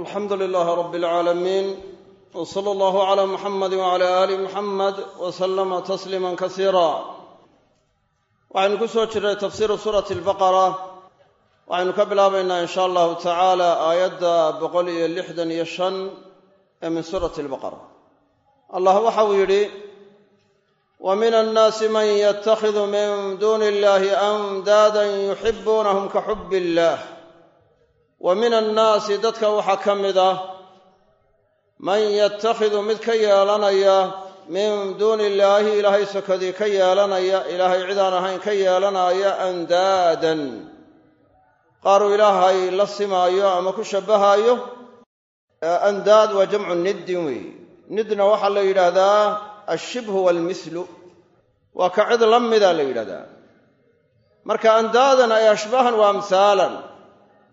alxamdu lilaahi rabbi alcaalamiin w sala allahu calaa muxamadi wacala aali muxamed wa sallama tasliima kasiira waxaynu ku soo jirnay tafsiiru suurati albaqara waxaynu ka bilaabaynaa in sha allahu tacaala aayadda boqol iyo lixdan iyo shan ee min suurati albaqara. Allah waxau yidhi wa min annaasi man yatakhidu min duuni illahi andaadan yuxibuunahum ka xub illah wa min annaasi dadka waxaa ka mid ah man yatakhidu mid ka yeelanaya min duuni illaahi ilaahay sokadii ka yeelanaya ilaahay cidaan ahayn ka yeelanaya andaadan. Qaaruu ilaahay la simaayo ama ku shabbahaayo andaad waa jamcu niddin weeye nidna waxaa la yidhaahdaa alshibhu waalmithlu waa ka cid la mida la yidhahdaa marka andaadan ay ashbahan waa amhaalan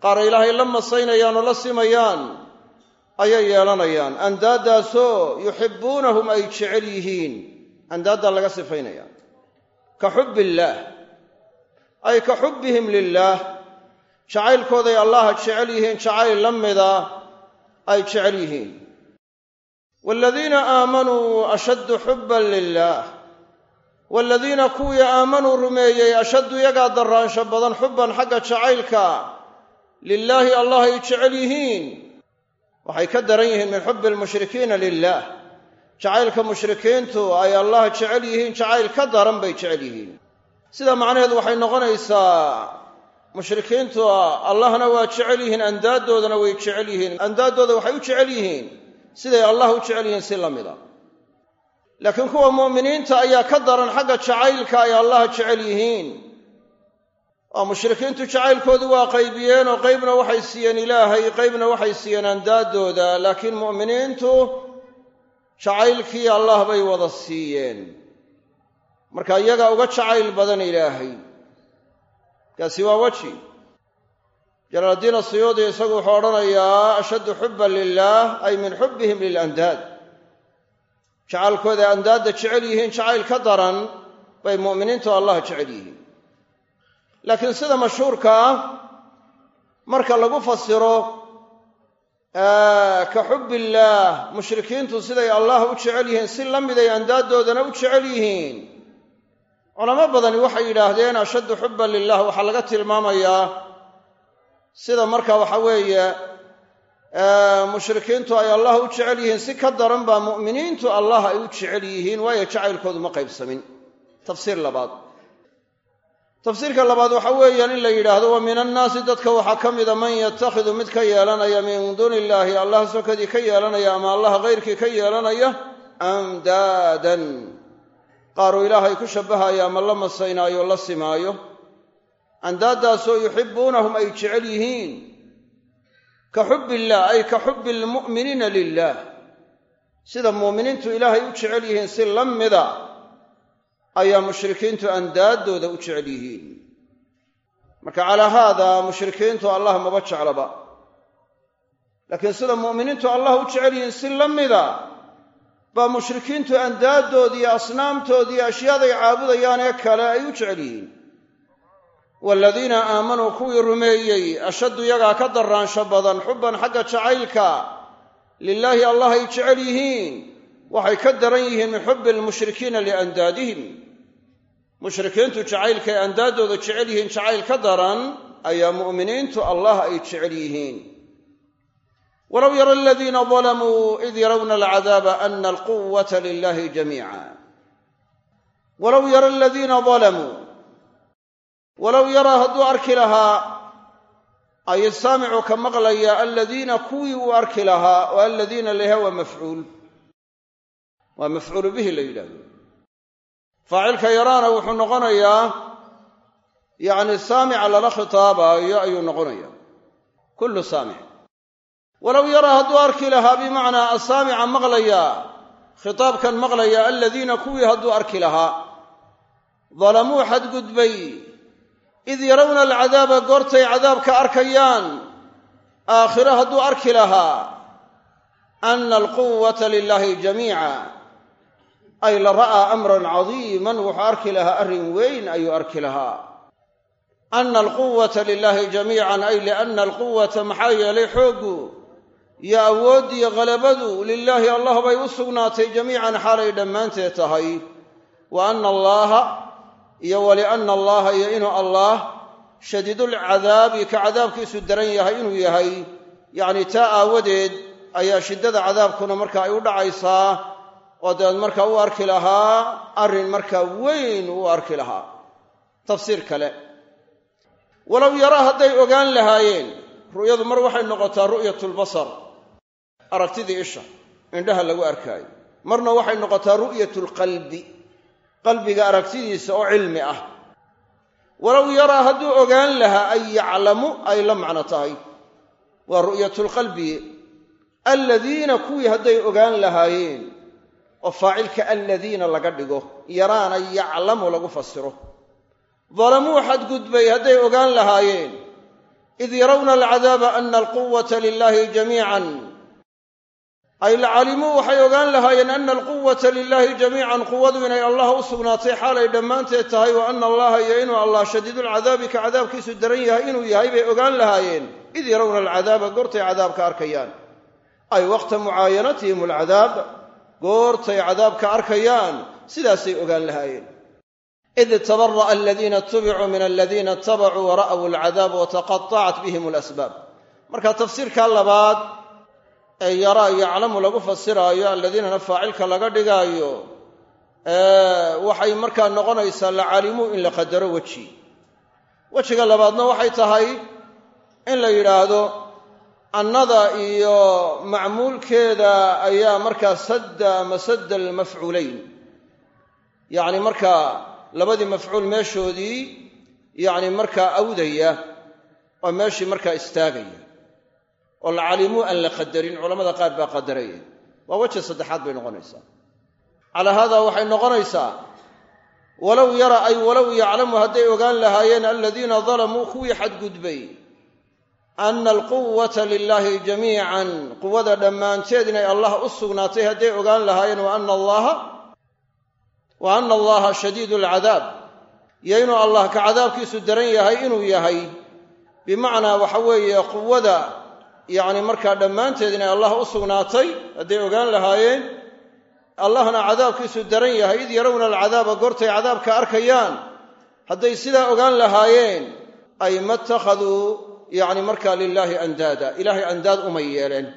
qaar ilaahay la masaynayaan oo la simayaan ayay yeelanayaan. Andaaddaasoo yuxibbuunahum ay jecel yihiin. Andaaddaa laga sifaynaya. Ka xubbi illaah ay ka xubbihim lilaah jacaylkooday allaha jecel yihiin jacayl la mida ay jecel yihiin. Waaladiina aamanuu ashaddu xubban lilaah waaladiina kuwii aamanuu rumeeyey ashaddu yagaa darraansho badan xubban xagga jacaylka lilaahi allah ay jecel yihiin waxay ka daran yihiin min xubbi almushrikiina lilaah jacaylka mushrikiintu ay allah jecel yihiin jacayl ka daran bay jecel yihiin sida macnaheedu waxay noqonaysaa mushrikiintu allahna waa jecel yihiin andaaddoodana way jecel yihiin andaaddooda waxay u jecel yihiin siday allah u jecel yihiin si la mida laakiin kuwa mu'miniinta ayaa ka daran xagga jacaylka ay allah jecel yihiin oo mushrikiintu jacaylkoodu waa qaybiyeen oo qaybna waxay siiyeen ilaahay qaybna waxay siiyeen andaaddooda laakiin mu'miniintu jacaylkii allah bay wada siiyeen. Marka iyaga uga jacayl badan ilaahay. Kaasi waa weji. Jalaaladiin asiyuudi isagu wuxuu odhanayaa ashaddu xubban lilaah ay min xubbihim lilandaad jacalkooda andaadda jecel yihiin jacayl ka daran bay mu'miniintu allah jecel yihiin laakiin sida mashhuurka ah marka lagu fasiro ka xubbi illaah mushrikiintu siday allah u jecel yihiin si la miday andaaddoodana u jecel yihiin. Culamo badani waxay yidhaahdeen ashaddu xubban lilah waxaa laga tilmaamayaa sida marka waxa weeye mushrikiintu ay allah u jecel yihiin si ka daran baa mu'miniintu allah ay u jecel yihiin waayo jacaylkoodu ma qaybsamin. Tafsiir labaad tafsiirka labaad waxa weeyaan in la yidhaahdo wa min annaasi dadka waxaa ka mida man yatakhidu mid ka yeelanaya min duuni illaahi allah sokadii ka yeelanaya ama allah hayrkii ka yeelanaya andaadan qaaruu ilaahay ku shabbahaya ama la masaynaayo la simaayo. Andaaddaasoo yuxibbuunahum ay jecel yihiin. Ka xubbi illaah ay ka xubbi almu'miniina lilaah sida muuminiintu ilaahay u jecel yihiin si la mida ayaa mushrikiintu andaaddooda u jecel yihiin. Marka calaa haada mushrikiintu allah maba jeclaba. Laakiin sida mu'miniintu allah u jecel yihiin si la mida baa mushrikiintu andaaddoodi iyo asnaamtoodi iyo ashyaaday caabudayaan ee kale ay u jecel yihiin. Waaladiina aamanuu kuwii rumeeyey ashaddu yagaa ka darraansho badan xubban xagga jacaylka lilaahi allah ay jecel yihiin. Waxay ka daran yihiin min xubbi almushrikiina liandaadihim mushrikiintu jacaylkaay andaaddooda jecel yihiin jacayl ka daran ayaa mu'miniintu allah ay jecel yihiin. Walow yara aladiina dalamuu id yarawna alcadaaba ana alquwata lilahi jamiica. Walow yara aladiina dalamuu walow yaraa hadduu arki lahaa ay saamicu ka maqlaya aladiina kuwii uu arki lahaa oo aladiina laha waa mafcuul. Waa mafcuulu bihi la yidhahdo faacilka yaraana wuxuu noqonayaa yacni saamica lala khitaabaayo ayuu noqonaya kullu saamic. Walow yaraa hadduu arki lahaa bimacnaa asaamica maqlaya khitaabkan maqlaya aladiina kuwii hadduu arki lahaa dalamuu xadgudbay. Id yarawna alcadaaba goortay cadaabka arkayaan aakhiro hadduu arki lahaa ana alquwata lilaahi jamiica ay la ra'aa amran cadiiman wuxuu arki lahaa arrin weyn ayuu arki lahaa. Ana alquwata lilaahi jamiican ay liana alquwata maxaa yeelay xooggu iyo awooddiyo khalabadu lilaahi allah bay u sugnaatay jamiican xaalay dhammaanteed tahay. Wa anna allaaha iyo walianna allaha iyo inuu allaah shadiidulcadaabi ka cadaabkiisu daran yahay inuu yahay. Yacni taa aawadeed ayaa shiddada cadaabkuna marka ay u dhacaysaa oo dabeed markaa u arki lahaa arrin markaa weyn u arki lahaa. Tafsiir kale. Walow yaraa hadday ogaan lahaayeen ru'yadu mar waxay noqotaa ru'yatulbasar aragtidii isha indhaha lagu arkaayo. Marna waxay noqotaa ru'yatulqalbi qalbiga aragtidiisa oo cilmi ah. Walow yaraa hadduu ogaan lahaa ay yaclamu ay la macno tahay. Waa ru'yatulqalbi alladiina kuwii hadday ogaan lahaayeen oo faacilka alladiina laga dhigo yaraana yaclamu lagu fasiro dalamuu xadgudbay hadday ogaan lahaayeen id yarawna alcadaaba ana alquwata lilahi jamiican. Ay lacalimuu waxay ogaan lahaayeen ana alquwata lilahi jamiican. Quwadu inay allah u sugnaatay xaalay dhammaanteed tahay wa ana allaha iyo inuu allah shadiidulcadaabi ka cadaabkiisu daran yahay inuu yahay bay ogaan lahaayeen. Id yarawna alcadaaba goortay cadaabka arkayaan. Ay waqta mucaayanatihim alcadaab goortay cadaabka arkayaan sidaasay ogaan lahaayeen. id tabara'a aladiina itubicuu min aladiina itabacuu wara'w alcadaaba wataqatacat bihim alasbaab marka tafsiirka labaad ee yaraa yaclamu lagu fasiraayo alladiinana faacilka laga dhigaayo waxay markaa noqonaysaa lacalimuu in la qadaro weji. Wejiga labaadna waxay tahay in la yidhaahdo annada iyo macmuulkeeda ayaa markaa sadda ama sadda almafcuulayn. Yacni markaa labadii mafcuul meeshoodii yacni markaa awdaya oo meeshii markaa istaagaya oo lacalimuu aan la qadarin culamada qaar baa qadaraya waa weji saddexaad bay noqonaysaa. Calaa haadaa waxay noqonaysaa walow yara ay walow yaclamu hadday ogaan lahaayeen aladiina dalamuu kuwii xadgudbay ana alquwata lilaahi jamiican quwada dhammaanteed inay allah u sugnaatay hadday ogaan lahaayeen wa ana allaha shadiidu alcadaab iyo inuu allah ka cadaabkiisu daran yahay inuu yahay bimacnaa waxa weeye quwada yacni markaa dhammaanteed inay allah u sugnaatay hadday ogaan lahaayeen allahna cadaabkiisu daran yahay id yarawna alcadaaba goortay cadaabka arkayaan hadday sidaa ogaan lahaayeen ay ma ittakhaduu yacni markaa lilaahi andaada ilaahay andaad umay yeeleen.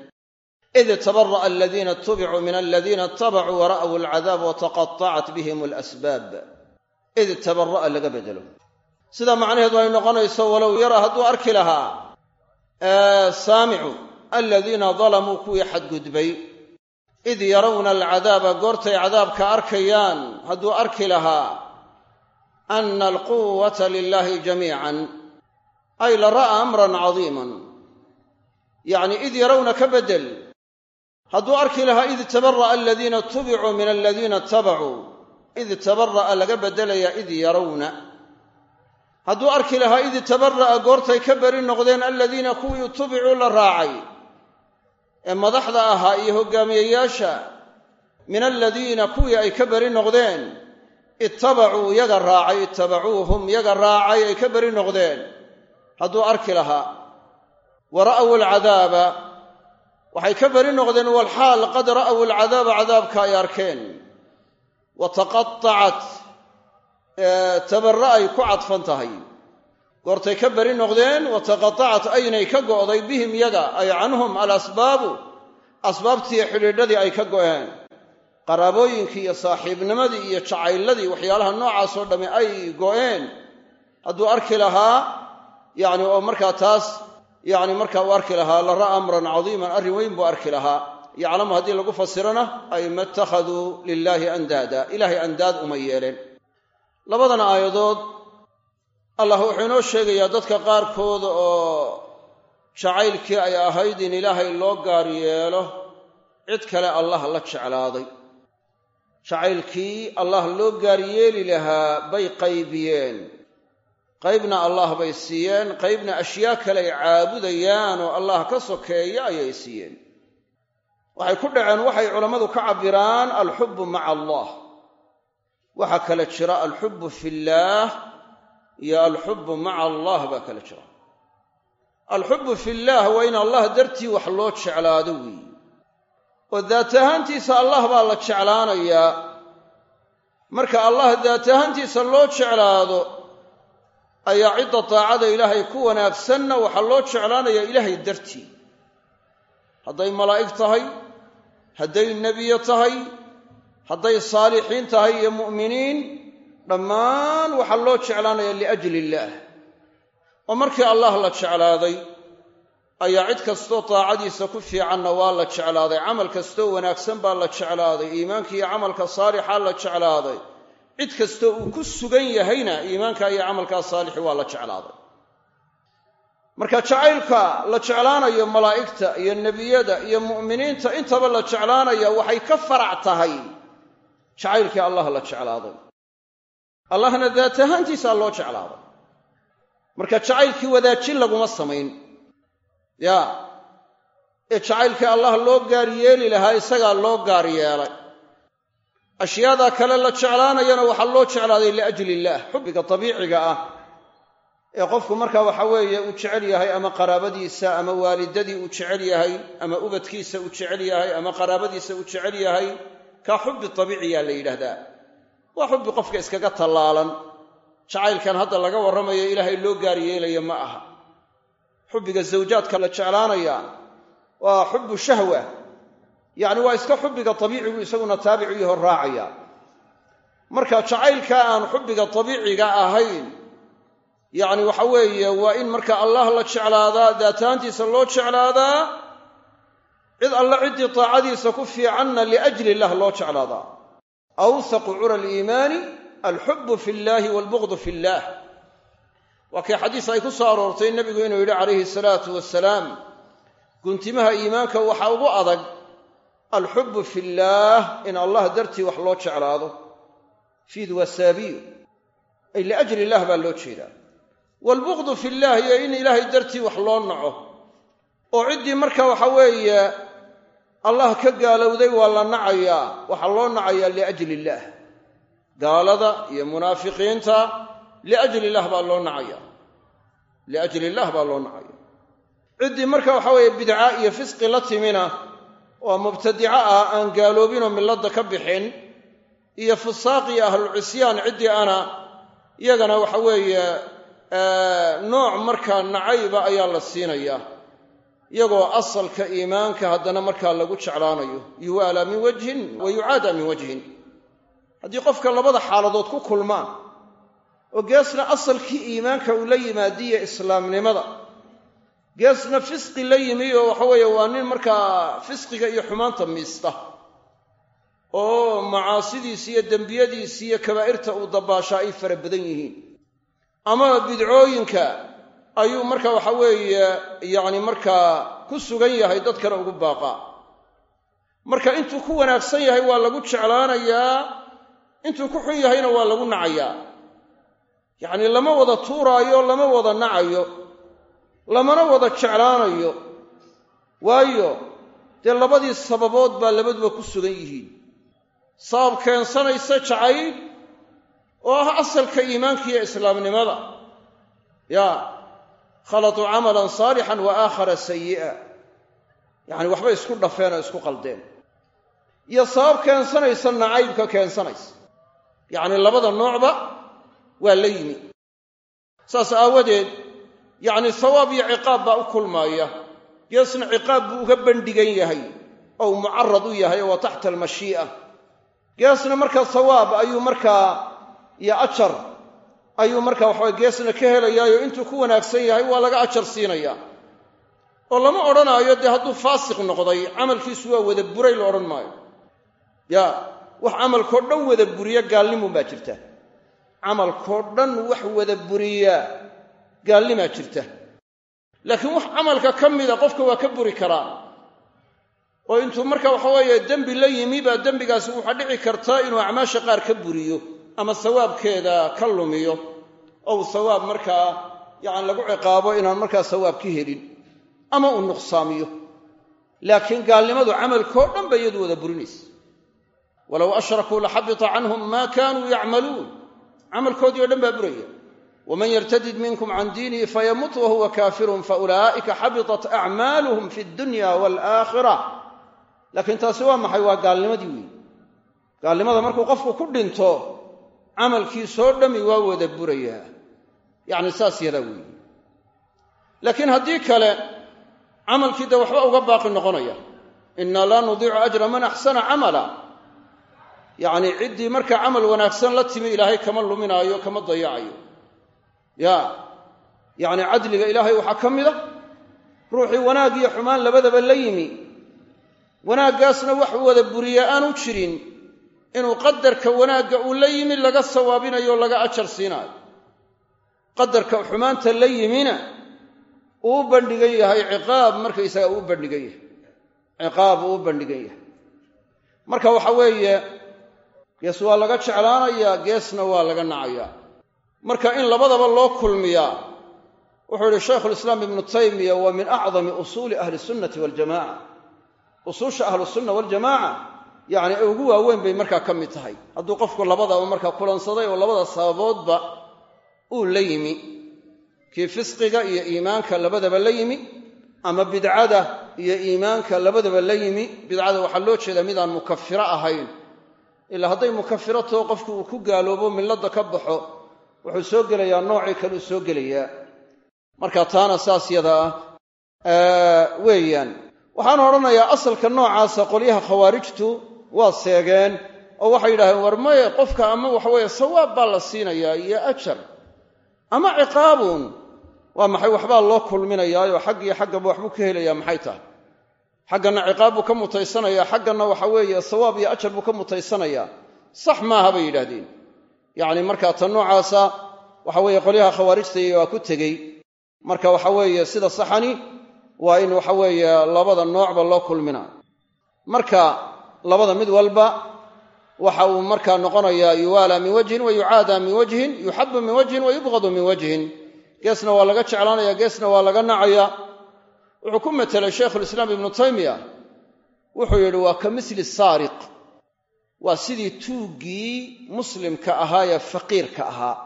Id tabara'a aladiina itubicuu min aladiina itabacuu wara'w alcadaab wataqatacat bihim alasbaab. Id tabara'a laga bedelo. Sidaa macnaheedu ay noqonayso walow yara hadduu arki lahaa saamicu aladiina dalamuu kuwii xadgudbay. Id yarawna alcadaaba goortay cadaabka arkayaan hadduu arki lahaa ana alquwata lilaahi jamiican ay la ra'a amran cadiiman. Yacni id yarawna ka beddel hadduu arki lahaa id tabara'a aladiina itubicuu min aladiina itabacuu id tabara'a laga beddelayaa id yarawna. Hadduu arki lahaa id tabara'a goortay ka beri noqdeen aladiina kuwii itubicuu la raacay. Ee madaxda ahaa iyo hogaamiyeyaasha min aladiina kuwii ay ka beri noqdeen ittabacuu yaga raacay ittabacuuhum yaga raacay ay ka beri noqdeen hadduu arki lahaa wa ra'w alcadaaba waxay ka beri noqdeen walxaal qad ra'w alcadaaba cadaabka ay arkeen. Wa taqatacat tabara ay ku cadfan tahay. Goortay ka beri noqdeen wa taqatacat aynay ka go'day bihim yaga ay canhum alasbaabu asbaabtiiyo xidhiidhadii ay ka go'een. Qaraabooyinkii iyo saaxiibnimadii iyo jacayladii waxyaalaha noocaasoo dhamme ay go'een. Hadduu arki lahaa yacni oo markaa taas yacni markaa uu arki lahaa la ra'a amran cadiiman arrin weyn buu arki lahaa. Yaclamu haddii lagu fasirana ay ma ittakhaduu lilaahi andaada ilaahay andaad uma yeeleen. Labadan aayadood allah wuxuu inoo sheegayaa dadka qaarkood oo jacaylkii ay ahayd in ilaahay loo gaar yeelo cid kale allah la jeclaaday. Jacaylkii allah loo gaar yeeli lahaa bay qaybiyeen qaybna allah bay siiyeen qaybna ashyaa kale ay caabudayaan oo allah ka sokeeya ayay siiyeen. Waxay ku dhaceen waxay culammadu ka cabbiraan alxubbu maca allah. Waxaa kale jira alxubbu fillaah iyo alxubbu maca allah baa kale jira. Alxubbu fillaah waa in allah dartii wax loo jeclaado weeye oo daat ahaantiisa allah baa la jeclaanayaa. Marka allah daat ahaantiisa loo jeclaado ayaa cidda daacada ilaahay ku wanaagsanna waxaa loo jeclaanayaa ilaahay dartii. Hadday malaa'ig tahay hadday nebiyo tahay hadday saalixiin tahay iyo mu'miniin dhammaan waxaa loo jeclaanaya liajli illaah oo markii allah la jeclaaday ayaa cid kastoo daacadiisa ku fiicanna waa la jeclaaday camal kastoo wanaagsan baa la jeclaaday iimaanka iyo camalka saalixa la jeclaaday cid kastoo uu ku sugan yahayna iimaanka iyo camalkaa saalixi waa la jeclaaday. Marka jacaylka la jeclaanayo malaa'igta iyo nebiyada iyo mu'miniinta intaba la jeclaanaya waxay ka farac tahay. Jacaylkii allah la jeclaaday. Allahna daat ahaantiisaa loo jeclaaday. Marka jacaylkii wadaajin laguma samayn. Ya ee jacaylkii allah loo gaar yeeli lahaa isagaa loo gaar yeelay ashyaada kale la jeclaanayana waxaa loo jeclaaday liajli illaah xubbiga dabiiciga ah. Ee qofku markaa waxa weeye uu jecel yahay ama qaraabadiisa ama waalidadii uu jecel yahay ama ubadkiisa uu jecel yahay ama qaraabadiisa uu jecel yahay kaa xubbi dabiiciyaa la yidhaahdaa waa xubbi qofka iskaga tallaalan. Jacaylkan hadda laga warramayo ilaahay loo gaar yeelaya ma aha. Xubbiga zawjaadka la jeclaanaya waa xubbu shahwa yacni waa iska xubbiga dabiicigu isaguna taabicu yaho raacaya. Marka jacaylka aan xubbiga dabiiciga ahayn yacni waxa weeye waa in marka allah la jeclaadaa daataantiisa loo jeclaadaa cid alle ciddii taacadiisa ku fiicanna liajli illah loo jeclaadaa. Awsaqu cura aliimaani alxubbu fi llaahi waalbughdu fi illaah waa kii xadiis ay ku soo aroortay nebigu inuu yidhi calayhi salaatu wasalaam guntimaha iimaanka waxaa ugu adag alxubbu fi illaah in allah dartii wax loo jeclaado. Fiid waa ay liajli illah baa loo jeedaa. Waalbughdu fi illaah iyo in ilaahay dartii wax loo naco. Oo ciddii marka waxa weeye allah ka gaalowday waa la nacayaa waxaa loo nacayaa liajli illaah. Gaalada iyo munaafiqiinta liajli illah baa loo nacaya liajli illah baa loo nacaya ciddii marka waxa weeye bidca iyo fisqi la timina oo mubtadico ah aan gaaloobinoo milladda ka bixin iyo fusaaq iyo ahlucisyaan ciddii ana iyagana waxa weeye nooc markaa nacayba ayaa la siinayaa iyagoo asalka iimaanka haddana markaa lagu jeclaanayo yuwaalaa min wajhin wa yucaadaa min wajhin. Haddii qofka labada xaaladood ku kulmaan oo geesna asalkii iimaanka uu la yimaadiyo islaamnimada geesna fisqi la yimi oo waxa weeye waa nin markaa fisqiga iyo xumaanta miista. Oo macaasidiisi iyo dembiyadiisi iyo kabaa'irta uu dabaashaa ay fara badan yihiin. Ama bidcooyinka ayuu marka waxa weeye yacni markaa ku sugan yahay dadkana ugu baaqaa marka intuu ku wanaagsan yahay waa lagu jeclaanayaa intuu ku xun yahayna waa lagu nacayaa. Yacnii lama wada tuuraayo lama wada nacayo lamana wada jeclaanayo waayo dee labadii sababood baa labaduba ku sugan yihiin. Sabab keensanaysa jacayl oo ah asalka iimaanka iyo islaamnimada. Yaa khalatuu camalan saalixan wa aakhara sayi'a yacni waxbay isku dhafeen oo isku qaldeen. Iyo sabab keensanaysa nacaybka keensanaysa. Yacni labada noocba waa la yimi. Saas aawadeed yacni sawaab iyo ciqaab baa u kulmaaya. Geesna ciqaab buu uga bandhigan yahay oo uu mucarad u yahay oo waa taxta almashii'a. Geesna markaa sawaab ayuu markaa iyo ajar ayuu markaa waxabay geesna ka helayaayo intuu ku wanaagsan yahay waa laga ajar siinayaa oo lama odhanaayo dee hadduu faasiq noqday camalkiisu waa wada buray la odhan maayo. Yaa wax camalkoo dhan wada buriya gaalnimun baa jirta. Camalkoo dhan wax wada buriyaa gaalnimaa jirta. Laakiin wax camalka ka mida qofka waa ka buri karaa. Oo intuu marka waxa weeye dembi la yimi baa dembigaasi waxaa dhici karta inuu acmaasha qaar ka buriyo ama sawaabkeeda ka lumiyo. Ou sawaab markaa yacani lagu ciqaabo inaan markaa sawaab ka helin ama uu nuqsaamiyo. Laakiin gaalnimadu camalkoo dhan ba iyadu wada burinaysa. Walow ashrakuu laxabita canhum maa kaanuu yacmaluun. Camalkoodii o dhan baa buraya waman yartadid minkum can diinihi fayamut wahuwa kaafirun faulaa'ika xabitat acmaaluhum fi dunya waalaakhira laakiin taasi waa maxay waa gaalnimadii weyi gaalnimada markuu qofku ku dhinto camalkiisoo dhammi waa wada burayaa yacni saas yadaa weyi laakiin haddii kale camalkii dee waxba uga baaqi noqonaya innaa laa nudiicu ajra man axsana camala yacnii ciddii markaa camal wanaagsan la timi ilaahay kama luminaayo kama dayacayo ya yacni cadliga ilaahay waxaa ka mid a. Ruuxii wanaag iyo xumaan labadaba la yimi. Wanaaggaasna wax wada buriya aanu jirin. Inuu qadarka wanaagga uu la yimi laga sawaabinayo o laga ajar siinaayo. Qadarka xumaanta la yimina uu bandhigan yahay ciqaab markaysaga uu bandhigan yahay. Ciqaab uu u bandhigan yahay. Marka waxa weeye gees waa laga jeclaanayaa geesna waa laga nacayaa marka in labadaba loo kulmiyaa wuxuu yihi shaykhulislaam ibnu taymiya waa min acdami usuuli ahli sunnati waljamaca usuusha ahlusunna waljamaaca yacni ugu waaweyn bay markaa ka mid tahay. Hadduu qofku labadaba markaa kulansaday oo labada sababoodba uu la yimi. Kii fisqiga iyo iimaanka labadaba la yimi ama bidcada iyo iimaanka labadaba la yimi. Bidcada waxaa loo jeedaa midaan mukafiro ahayn. Ilaa hadday mukafiro taho qofku uu ku gaaloobo milladda ka baxo wuxuu soo gelayaa noocii kaleu soo gelayaa marka taana saas yada ah weeyaan. Waxaan odhanayaa asalka noocaasa qolyaha khawaarijtu waa seegeen oo waxay yidhahdeen war maye qofka ama waxaweeye sawaab baa la siinayaa iyo ajar. Ama ciqaabuun waa maxay waxbaa loo kulminayaayo? Xag iyo xaggaba waxbuu ka helayaa maxay tahay? Xagganna ciqaab buu ka mutaysanayaa xagganna waxa weeye sawaab iyo ajar buu ka mutaysanayaa. Sax maaha bay yidhahdeen yacni markaa ta noocaasa waxa weeye qolyaha khawaarijta waa ku tegey. Marka waxa weeye sida saxani waa in waxa weeye labada noocba loo kulmina. Marka labada mid walba waxa uu markaa noqonayaa yuwaala min wajhin wa yucaada min wajhin yuxabu min wajhin wa yubqadu min wajhin. Geesna waa laga jeclaanaya geesna waa laga nacaya wuxuu ku metelay shaykhulislaam ibnu taymiya. Wuxuu yidhi waa ka misli saariq waa sidii tuuggii muslimka ahaa ee faqiirka ahaa.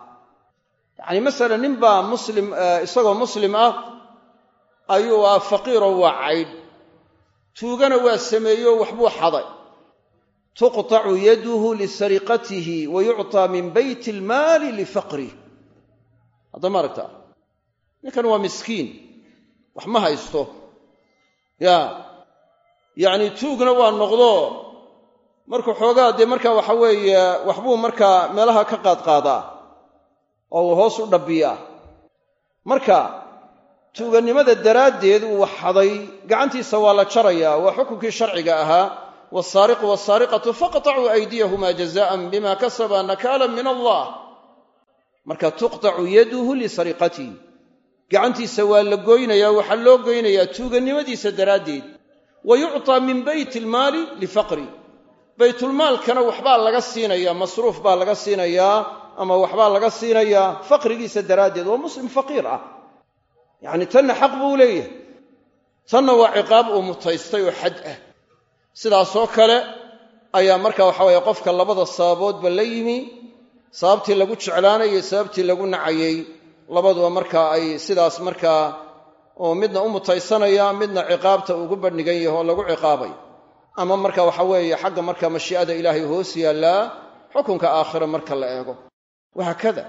Yacni masalan nin baa muslim isagoo muslim ah ayuu ah faqiiroo waa caydh tuugana waa sameeyo waxbuu xaday. Tuqtacu yaduhu lisariqatihi wa yucطaa min bayt ilmaali lifaqrih hadda ma aragta ninkan waa miskiin. Wax ma haysto. Ya yacni tuugna waa noqdo markuu xoogaa dee markaa waxa weeye waxbuu markaa meelaha ka qaadqaadaa oo uu hoos u dhabbiyaa marka tuugannimada daraaddeed uu xaday gacantiisa waa la jarayaa waa xukunkii sharciga ahaa wasaariqu wasaariqatu faqtacuu aydiyahumaa jazaan bima kasaba nakaala min allah. Marka tuqtacu yaduhu lisariqatihi gacantiisa waa la goynayaa waxaa loo goynayaa tuugannimadiisa daraaddeed. Wa yucطaa min bayt ilmaali lifaqri baytulmaalkana waxbaa laga siinayaa masruuf baa laga siinayaa ama waxbaa laga siinayaa faqrigiisa daraaddeed. Waa muslim faqiir ah. Yacni tanna xaq buu leeyahay. Tanna waa ciqaab uu mutaystay oo xad ah. Sidaasoo kale ayaa marka waxa weeye qofka labada sababoodba la yimi. Sababtii lagu jeclaanayay sababtii lagu nacayey labaduba markaa ay sidaas markaa oo midna u mutaysanaya midna ciqaabta ugu bandhigan yaho oo lagu ciqaabay ama marka waxa weeye xagga marka mashii'ada ilaahay hoos yaallaa xukunka aakhire marka la eego. Wahaakada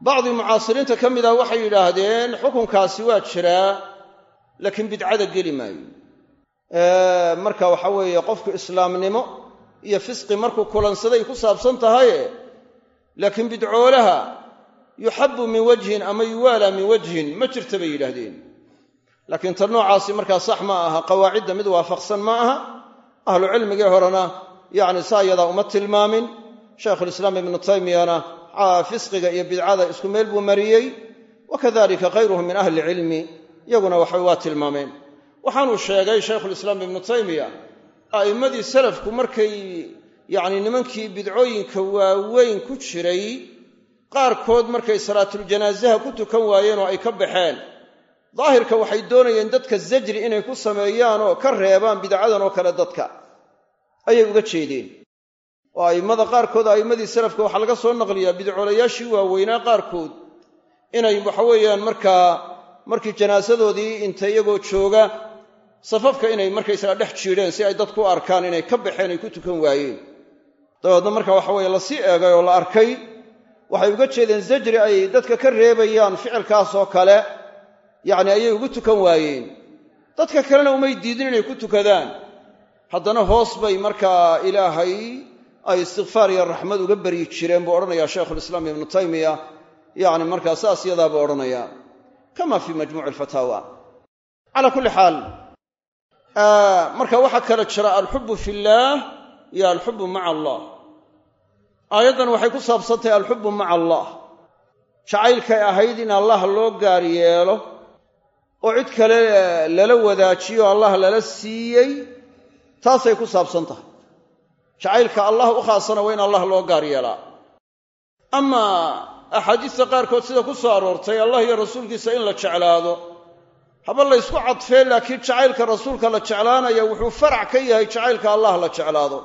bacdii mucaasiriinta ka mid ah waxay yidhaahdeen xukunkaasi waa jiraa laakiin bidcada geli maayo. Marka waxa weeye qofku islaamnimo iyo fisqi markuu kulansaday ku saabsan tahaye laakiin bidcoolaha yuxabu min wajhin ama yuwaala min wajhin ma jirta bay yidhaahdeen. Laakiin ta noocaasi markaa sax ma aha qawaacidda mid waafaqsan ma aha ahlu cilmigii horena yacni saa yadaa uma tilmaamin. Shaykhulislaam ibnu taymiyana fisqiga iyo bidcada isku meel buu mariyey. Wa kadalika khayruhum min ahli cilmi iyaguna waxa waa tilmaameen. Waxaanuu sheegay shaykhulislaam ibnu taymiya a'immadii salafku markay yacni nimankii bidcooyinka waaweyn ku jiray qaarkood markay salaatuljanaasaha ku tukan waayeen oo ay ka baxeen daahirka waxay doonayeen dadka zajri inay ku sameeyaan oo ka reebaan bidcadan oo kale dadka. Ayay uga jeedeen. Oo a'immada qaarkood a'immadii salafka waxaa laga soo naqliyaa bidcoolayaashii waaweynaa qaarkood. Inay waxa weeyaan markaa markii janaasadoodii inta iyagoo jooga safafka inay markaysaga dhex jiidheen si ay dadku u arkaan inay ka baxeen ay ku tukan waayeen. Dabeedna marka waxa weeye la sii eegay oo la arkay waxay uga jeedeen zajri ay dadka ka reebayaan ficilkaasoo kale yacni ayay ugu tukan waayeen. Dadka kalena umay diidin inay ku tukadaan. Haddana hoos bay markaa ilaahay ay istikfaar iyo raxmad uga beryi jireen buu odhanayaa shaykhulislaam ibnu taymiya yacni markaa saas yadaabuu odhanaya kama fii majmuuci alfataawa calaa kulli xaal marka waxaa kala jira alxubu fi illaah iyo alxubu maca allah. Aayaddan waxay ku saabsantahay alxubu maca allah. Jacaylkay ahayd in allah loo gaar yeelo oo cid kale lala wadaajiyo allah lala siiyey taasay ku saabsan tahay. Jacaylka allah u khaasana waa in allah loo gaar yeelaa. Amaa axaadiista qaarkood sida ku soo aroortay allah iyo rasuulkiisa in la jeclaado. Haba la ysku cadfee laakiin jacaylka rasuulka la jeclaanaya wuxuu farac ka yahay jacaylka allah la jeclaado.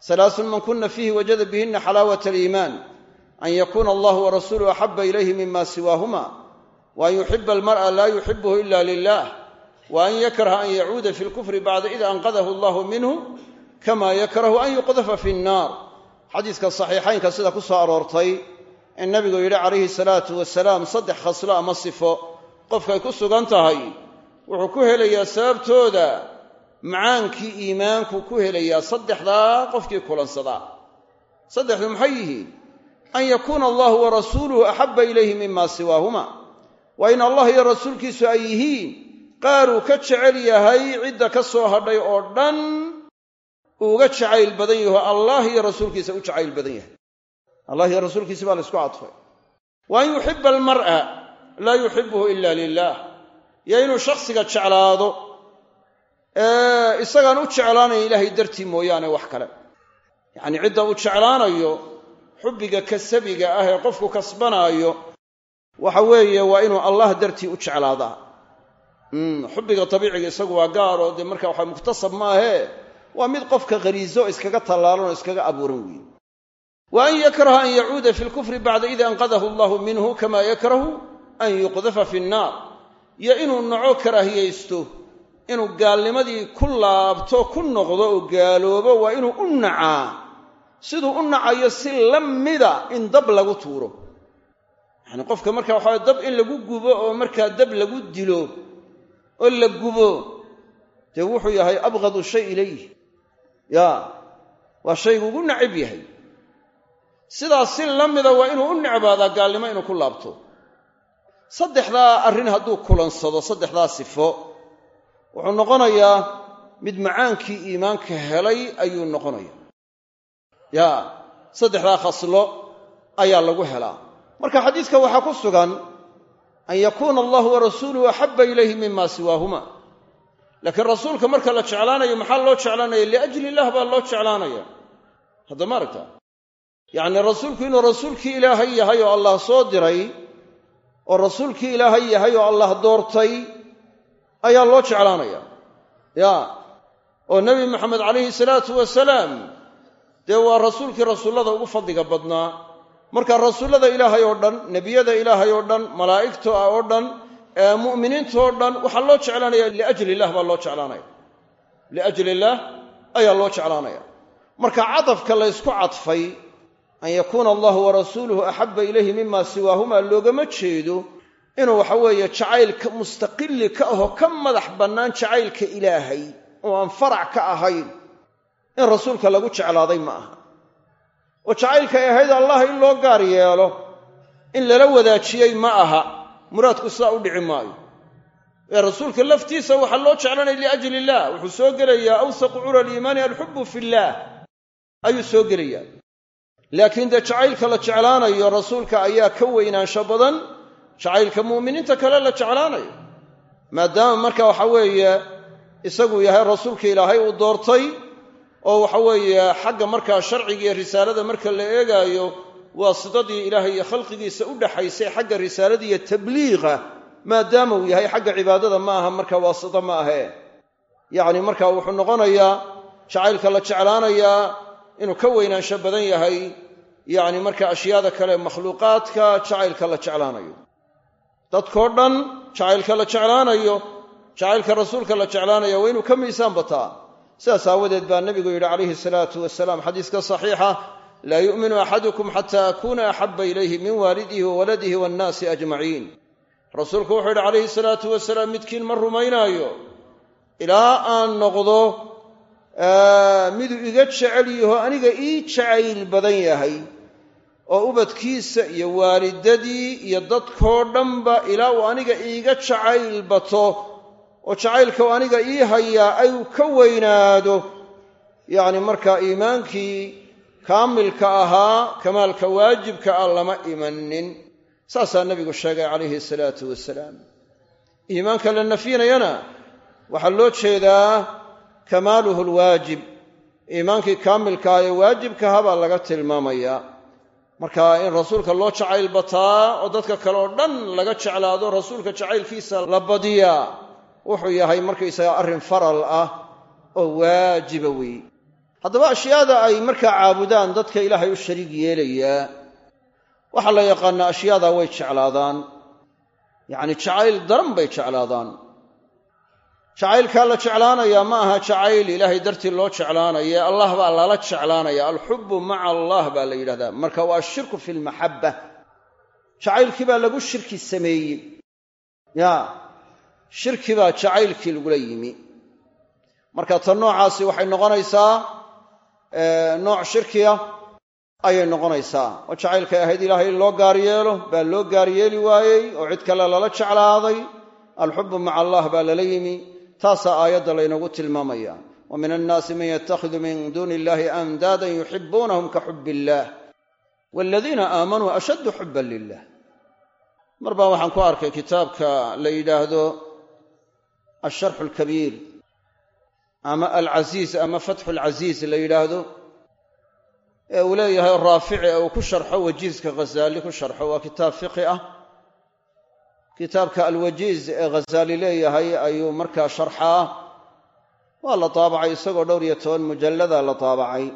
Salaasun man kuna fiihi wajada bihina xalaawata aliimaan an yakuuna allahu warasuuluhu axaba ilayhi mima siwaahuma wa an yuxiba almar'a laa yuxibuhu ila lilah wa an yakraha an yacuuda fi lkufri bacda id anqadahu allahu minhu kama yakrahu an yuqdafa fi nnaar xadiiska saxiixaynka sida ku soo aroortay in nabigu yidhi calayhi salaatu wasalaam saddex khaslo ama sifo qofkay ku sugan tahay wuxuu ku helayaa sababtooda macaankii iimaanku ku helayaa saddexdaa qofkii kulansadaa saddexdu maxay yihiin? An yakuuna allahu wa rasuuluhu axabba ilayhi mima siwaahuma waa in allah iyo rasuulkiisu ay yihiin qaaruu ka jecel yahay cidda ka soo hadhay oo dhan uu uga jacayl badan yaho allah iyo rasuulkiisa u jacayl badan yahay. Allah iyo rasuulkiisi baa la isku cadfay. Wa an yuxiba almar'a laa yuxibuhu ila lilah iyo inuu shakhsiga jeclaado ee isagaan u jeclaanayn ilaahay dartii mooyaane wax kale. Yacnii cidda uu jeclaanayo xubbiga kasabiga ah ee qofku kasbanaayo waxa weeye waa inuu allah dartii u jeclaadaa. Xubbiga dabiiciga isagu waa gaar oo dee marka waxa muktasab maahee waa mid qofka khariiso iskaga tallaalan oo iskaga abuuran weeye wa an yakraha an yacuuda fi lkufri bacda id anqadahu allahu minhu kama yakrahu an yuqdafa fi nnaar. Iyo inuu naco karaahiyaysto inuu gaalnimadii ku laabto ku noqdo oo gaaloobo waa inuu u nacaa. Siduu u nacayo si la mida in dab lagu tuuro yacani qofka marka waxaa dab in lagu gubo oo markaa dab lagu dilo oo la gubo dee wuxuu yahay abqadu shay ilayh ya waa shaygu ugu nacib yahay. Sidaas si la mida waa inuu u necbaadaa gaalnimo inuu ku laabto. Saddexdaa arrin hadduu kulansado saddexdaa sifo wuxuu noqonayaa mid macaankii iimaanka helay ayuu noqonaya ya saddexdaa khaslo ayaa lagu helaa marka xadiiska waxaa ku sugan an yakuuna allahu wa rasuuluhu axabba ilayhi mima siwaahuma. Laakiin rasuulka marka la jeclaanayo maxaa loo jeclaanaya? Liajli illah baa loo jeclaanaya. Hadda ma aragta? Yacnii rasuulku inuu rasuulkii ilaahay yahay oo allah soo diray oo rasuulkii ilaahay yahay oo allah doortay ayaa loo jeclaanaya. Ya oo nebi maxamed calayhi salaatu wasalaam dee waa rasuulkii rasuullada ugu fadliga badnaa marka rasuullada ilaahay oo dhan nebiyada ilaahay oo dhan malaa'igta oo dhan mu'miniintoo dhan waxaa loo jeclaanaya liajli illah baa loo jeclaanaya. Liajli illaah ayaa loo jeclaanaya. Marka cadafka laysku cadfay an yakuuna allahu wa rasuuluhu axabba ilayhi mima siwaahuma loogama jeedo inuu waxa weeye jacaylka mustaqili ka aho ka madax bannaan jacaylka ilaahay oo aan farac ka ahayn. In rasuulka lagu jeclaaday ma aha oo jacaylka ay ahayd allah in loo gaar yeelo in lala wadaajiyey ma aha. Muraadku sidaa u dhici maayo. Ee rasuulka laftiisa waxaa loo jeclanaya liajli illah wuxuu soo gelayaa awsaqu cura aliimaani alxubbu fillaah ayuu soo gelayaa. Laakiin dee jacaylka la jeclaanayo rasuulka ayaa ka weynaansho badan. Jacaylka mu'miniinta kale la jeclaanayo. Maadaama marka waxa weeye isagu yahay rasuulka ilaahay uu doortay oo waxa weeye xagga markaa sharciga iyo risaalada marka la eegaayo waa sidadii ilaahay iyo khalqigiisa u dhaxaysay xagga risaalada iyo tabliiqa maadaama uu yahay xagga cibaadada ma aha marka waasito ma ahee. Yacni marka wuxuu noqonayaa jacaylka la jeclaanayaa inuu ka weynaansho badan yahay yacni marka ashyaada kale makhluuqaadka jacaylka la jeclaanayo. Dadkoo dhan jacaylka la jeclaanayo jacaylka rasuulka la jeclaanaya waa inuu ka miisaan bataa sidaas aawadeed baa nebigu yidhi calayhi salaatu wasalaam xadiiska saxiixa laa yu'minu axadukum xata akuuna axaba ilayhi min waalidihi wa waladihi waannaasi ajmaciin. Rasuulku wuxuu yidhi calayhi salaatu wasalaam midkiin ma rumaynaayo ilaa aan noqdo miduu iga jecel yaho aniga ii jacayl badan yahay oo ubadkiisa iyo waalidadii iyo dadkoo dhanba ilaa uu aniga iiga jacayl bato oo jacaylka uu aniga ii hayaa ay ka weynaado yacni markaa iimaankii kaamilka ahaa kamaalka waajibka ah lama imanin saasaa nebigu sheegay calayhi salaatu wasalaam. Iimaanka la nafyinayana waxaa loo jeedaa kamaaluhu lwaajib iimaankii kaamilkaah ee waajibkaha baa laga tilmaamayaa marka in rasuulka loo jacayl bataa oo dadka kale oo dhan laga jeclaado rasuulka jacaylkiisa la badiyaa wuxuu yahay markaysaga arrin faral ah oo waajiba weeye haddaba ashyaada ay markaa caabudaan dadka ilaahay u shariig yeelayaa waxaa la yaqaanaa ashyaadaa way jeclaadaan. Yacni jacayl daran bay jeclaadaan. Jacaylkaa la jeclaanayaa ma aha jacayl ilaahay dartii loo jeclaanaya allah baa lala jeclaanaya alxubbu maca allah baa la yidhahdaa. Marka waa ashirku fi lmaxabba jacaylkii baa lagu shirki sameeyey. Ya shirki baa jacaylkii lagula yimi. Marka tan noocaasi waxay noqonaysaa nooc shirkiya ayay noqonaysaa. Oo jacaylkay ahayd ilaahay in loo gaar yeelo baa loo gaar yeeli waayey oo cid kale lala jeclaaday. Alxubbu maca allah baa lala yimi. Taasaa aayadda laynagu tilmaamaya. Wa min annaasi man yatakhidu min duuni illahi andaadan yuxibuunahum ka xub illaah waladiina aamanuu ashaddu xuban lilah mar baa waxaan ku arkay kitaabka la yidhaahdo alsharxu alkabiir ama alcasiis ama fatxu alcasiis la yidhaahdo ee uu leeyahay raafici ee uu ku sharxo wajiiska ghazaali ku sharxo waa kitaab fiqi ah kitaabka alwajiiz ee ghazaali leeyahay ayuu markaa sharxaa waa la taabacay isagoo dhowr iyo toban mujallada la taabacay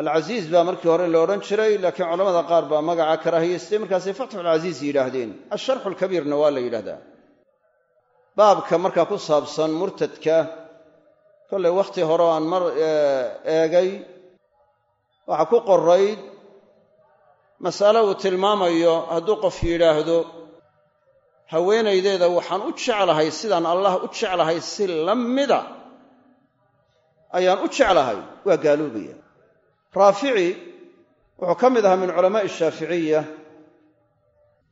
alcasiiz baa markii hore la odhan jiray laakiin culamada qaar baa magaca karaahiyeystay markaasay fatxulcasiis yidhaahdeen alsharxu alkabiirna waa la yidhahdaa baabka markaa ku saabsan murtadka kollay wakhti hore aan mar eegay waxaa ku qorayd mas'ale uu tilmaamayo hadduu qof yidhaahdo haweenaydeeda waxaan u jeclahay sidaan allah u jeclahay si la mida ayaan u jeclahay waa gaaloobaya raafici wuxuu ka mid ahaa min culamaa'i shaaficiya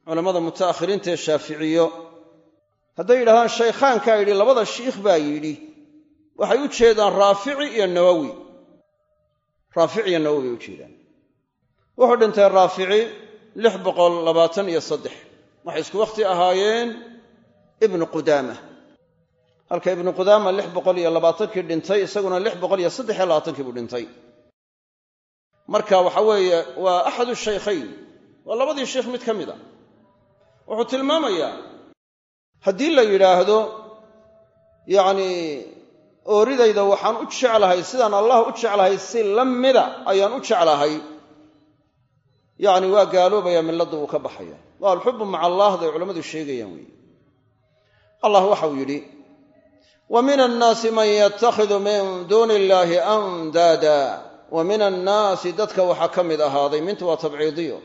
culammada muta'akhiriinta ee shaaficiyo hadday yidhahdaan shaykhaankaa yidhi labada shiikh baa yidhi. Waxay u jeedaan raafici iyo nawowi raafici iyo nawowi bay u jeedaan. Wuxuu dhintay raafici lix boqol labaatan iyo saddex. Waxay isku wakhti ahaayeen ibnu qudaama halka ibnu qudaama lix boqol iyo labaatankii dhintay isaguna lix boqol iyo saddex iyo labaatankii buu dhintay. Marka waxa weeye waa axadu shaykhayn. Waa labadii sheikh mid ka mid a. Wuxuu tilmaamayaa haddii la yidhaahdo yacnii ooridayda waxaan u jeclahay sidaan allah u jeclahay si la mida ayaan u jeclahay. Yacni waa gaaloobaya milladda uu ka baxaya waa alxubbu maca allahday culammadu sheegayaan weeye. Allah waxau yidhi wa min annaasi man yatakhidu min duuni illaahi andaada wa min annaasi dadka waxaa ka mid ahaaday mintu waa tabciidiyo.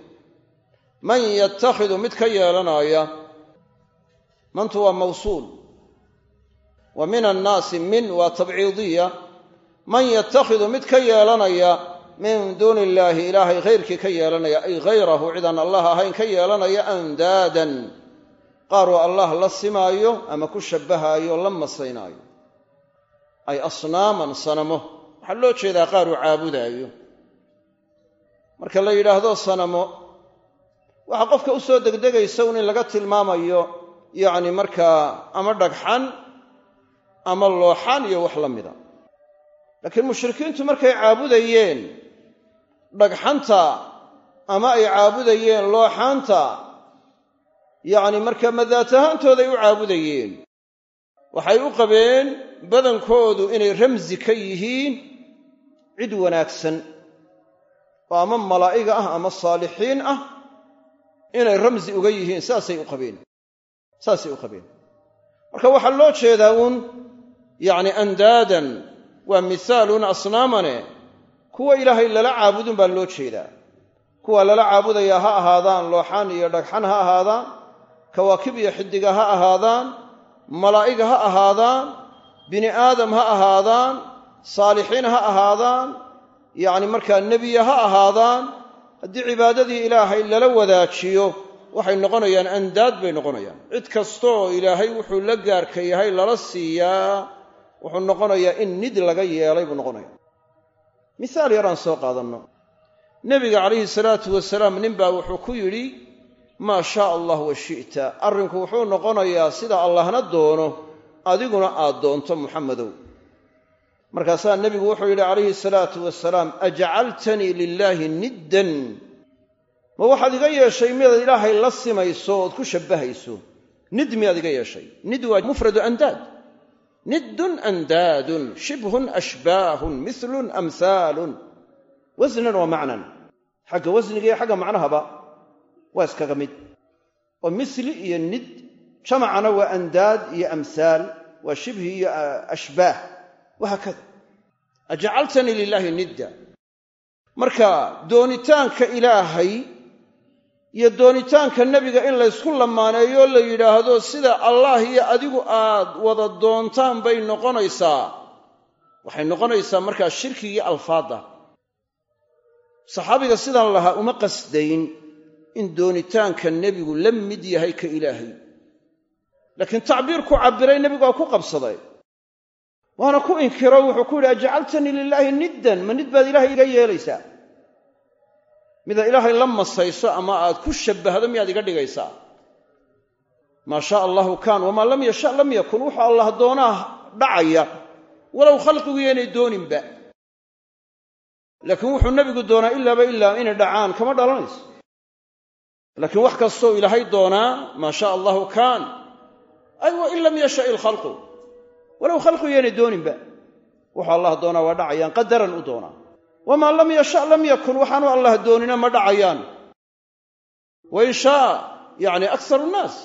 Man yatakhidu mid ka yeelanaya mantu waa mawsuul. Wa min annaasi min waa tabciidiya. Man yatakhidu mid ka yeelanaya min duuni illaahi ilaahay hayrkii ka yeelanaya ay hayrahu cidaan allah ahayn ka yeelanaya andaadan. Qaaruu allah la simaayo ama ku shabbahaayo la masaynaayo. Ay asnaaman sanamo. Waxaa loo jeedaa qaar uu caabudaayo. Marka la yidhaahdo sanamo waxaa qofka u soo degdegaysa un in laga tilmaamayo yacni markaa ama dhagxan ama looxan iyo wax la mida. Laakiin mushrikiintu markay caabudayeen dhagxanta ama ay caabudayeen looxaanta yacni markaa madaat ahaantooday u caabudayeen. Waxay u qabeen badankoodu inay ramsi ka yihiin cid wanaagsan oo ama malaa'iga ah ama saalixiin ah inay ramsi uga yihiin saasay u qabeen saasay u qabeen. Marka waxaa loo jeedaa uun yacni andaadan waa mithaalun asnaamane kuwa ilaahay lala caabudun baa loo jeedaa. Kuwa lala caabudayaa ha ahaadaan looxaan iyo dhagxan ha ahaadaan kawaakib iyo xidiga ha ahaadaan malaa'ig ha ahaadaan bini aadam ha ahaadaan saalixiin ha ahaadaan yacni markaa nebiya ha ahaadaan haddii cibaadadii ilaahay lala wadaajiyo waxay noqonayaan andaad bay noqonayaan. Cid kastaoo ilaahay wuxuu la gaarka yahay lala siiyaa wuxuu noqonayaa in nid laga yeelay buu noqonaya mihaal yaraan soo qaadanno. Nebiga calayhi salaatu wasalaam ninbaa wuxuu ku yidhi maa shaa allah wa shi'ta. Arrinku wuxuu noqonayaa sida allahna doono adiguna aad doonto muxamedow markaasaa nebigu wuxuu yidhi calayhi salaatu wasalaam ajcaltanii lilaahi niddan ma waxaad iga yeeshay midaad ilaahay la simayso ood ku shabbahayso? Nid miyaad iga yeeshay? Nid waa mufradu andaad. Niddun andaadun shibhun ashbaahun milun amhaalun wasnan wa macnan. Xagga wasniga iyo xagga macnahaba waa iskaga mid. Oo misli iyo nid. Jamacana waa andaad iyo amhaal waa shibhi iyo ashbaah. Wahaakada ajcaltanii lilaahi nidda. Marka doonitaanka ilaahay iyo doonitaanka nebiga in laysku lamaaneeyo la yidhaahdo sida allah iyo adigu aad wada doontaan bay noqonaysaa. Waxay noqonaysaa markaa shirkigii alfaadda. Saxaabiga sidaan lahaa uma qasdayn in doonitaanka nebigu la mid yahay ka ilaahay. Laakiin tacbiirku cabbiray nebigu waa ku qabsaday. Waana ku inkiro wuxuu ku yidhi ajcaltanii lilaahi niddan ma nid baad ilaahay iga yeelaysaa midaad ilaahay la masayso ama aad ku shabbahdo miyaad iga dhigaysaa? Maa shaa allahu kaan wamaa lam yasha lam yakun. Wuxuu allah doonaa dhacaya. Walow khalqigu yaynay dooninba. Laakiin wuxuu nebigu doonaa ilaaba ilaa inay dhacaan kama dhalanayso. Laakiin wax kastoo ilaahay doonaa maa shaa allahu kaan. Ay wa in lam yasha ilkhalqu walow khalqigu yaynay dooninba. Wuxuu allah doonaa waa dhacayaan qadaran u doonaa wamaa lam yasha lam yakun waxaanu allah doonina ma dhacayaan. Wa in shaa yacni akharu nnaas.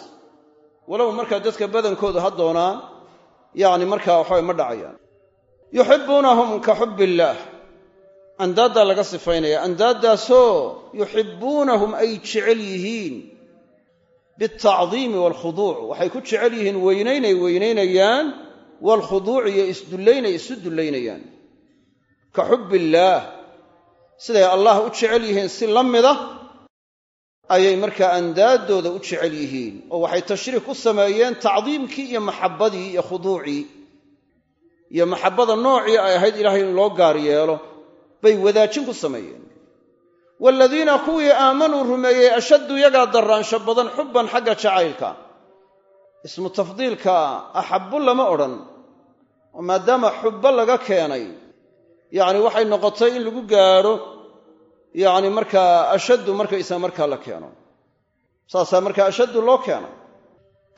Walow markaa dadka badankoodu ha doonaan yacni markaa waxaway ma dhacayaan. Yuxibbuunahum ka xubbi illaah andaaddaa laga sifaynaya andaaddaasoo yuxibbuunahum ay jecel yihiin. Bialtacdiimi waalkhuduuc waxay ku jecel yihiin weynaynay weynaynayaan waalkhuduuc iyo isdullaynay isu dullaynayaan ka xubbi illaah siday allah u jecel yihiin si la mida ayay markaa andaaddooda u jecel yihiin oo waxay tashriik u sameeyeen tacdiimkii iyo maxabbadii iyo khuduucii. Iyo maxabbada noocii ay ahayd ilaahay in loo gaar yeelo bay wadaajin ku sameeyeen. Waaladiina kuwii aamanuu rumeeyey ashaddu yagaa darraansho badan xubban xagga jacaylka. Ismu tafdiilka axabbu lama odhan oo maadaama xubbo laga keenay yacni waxay noqotay in lagu gaadho yacni markaa ashaddu markaysa markaa la keeno. Saasaa markaa ashaddu loo keenay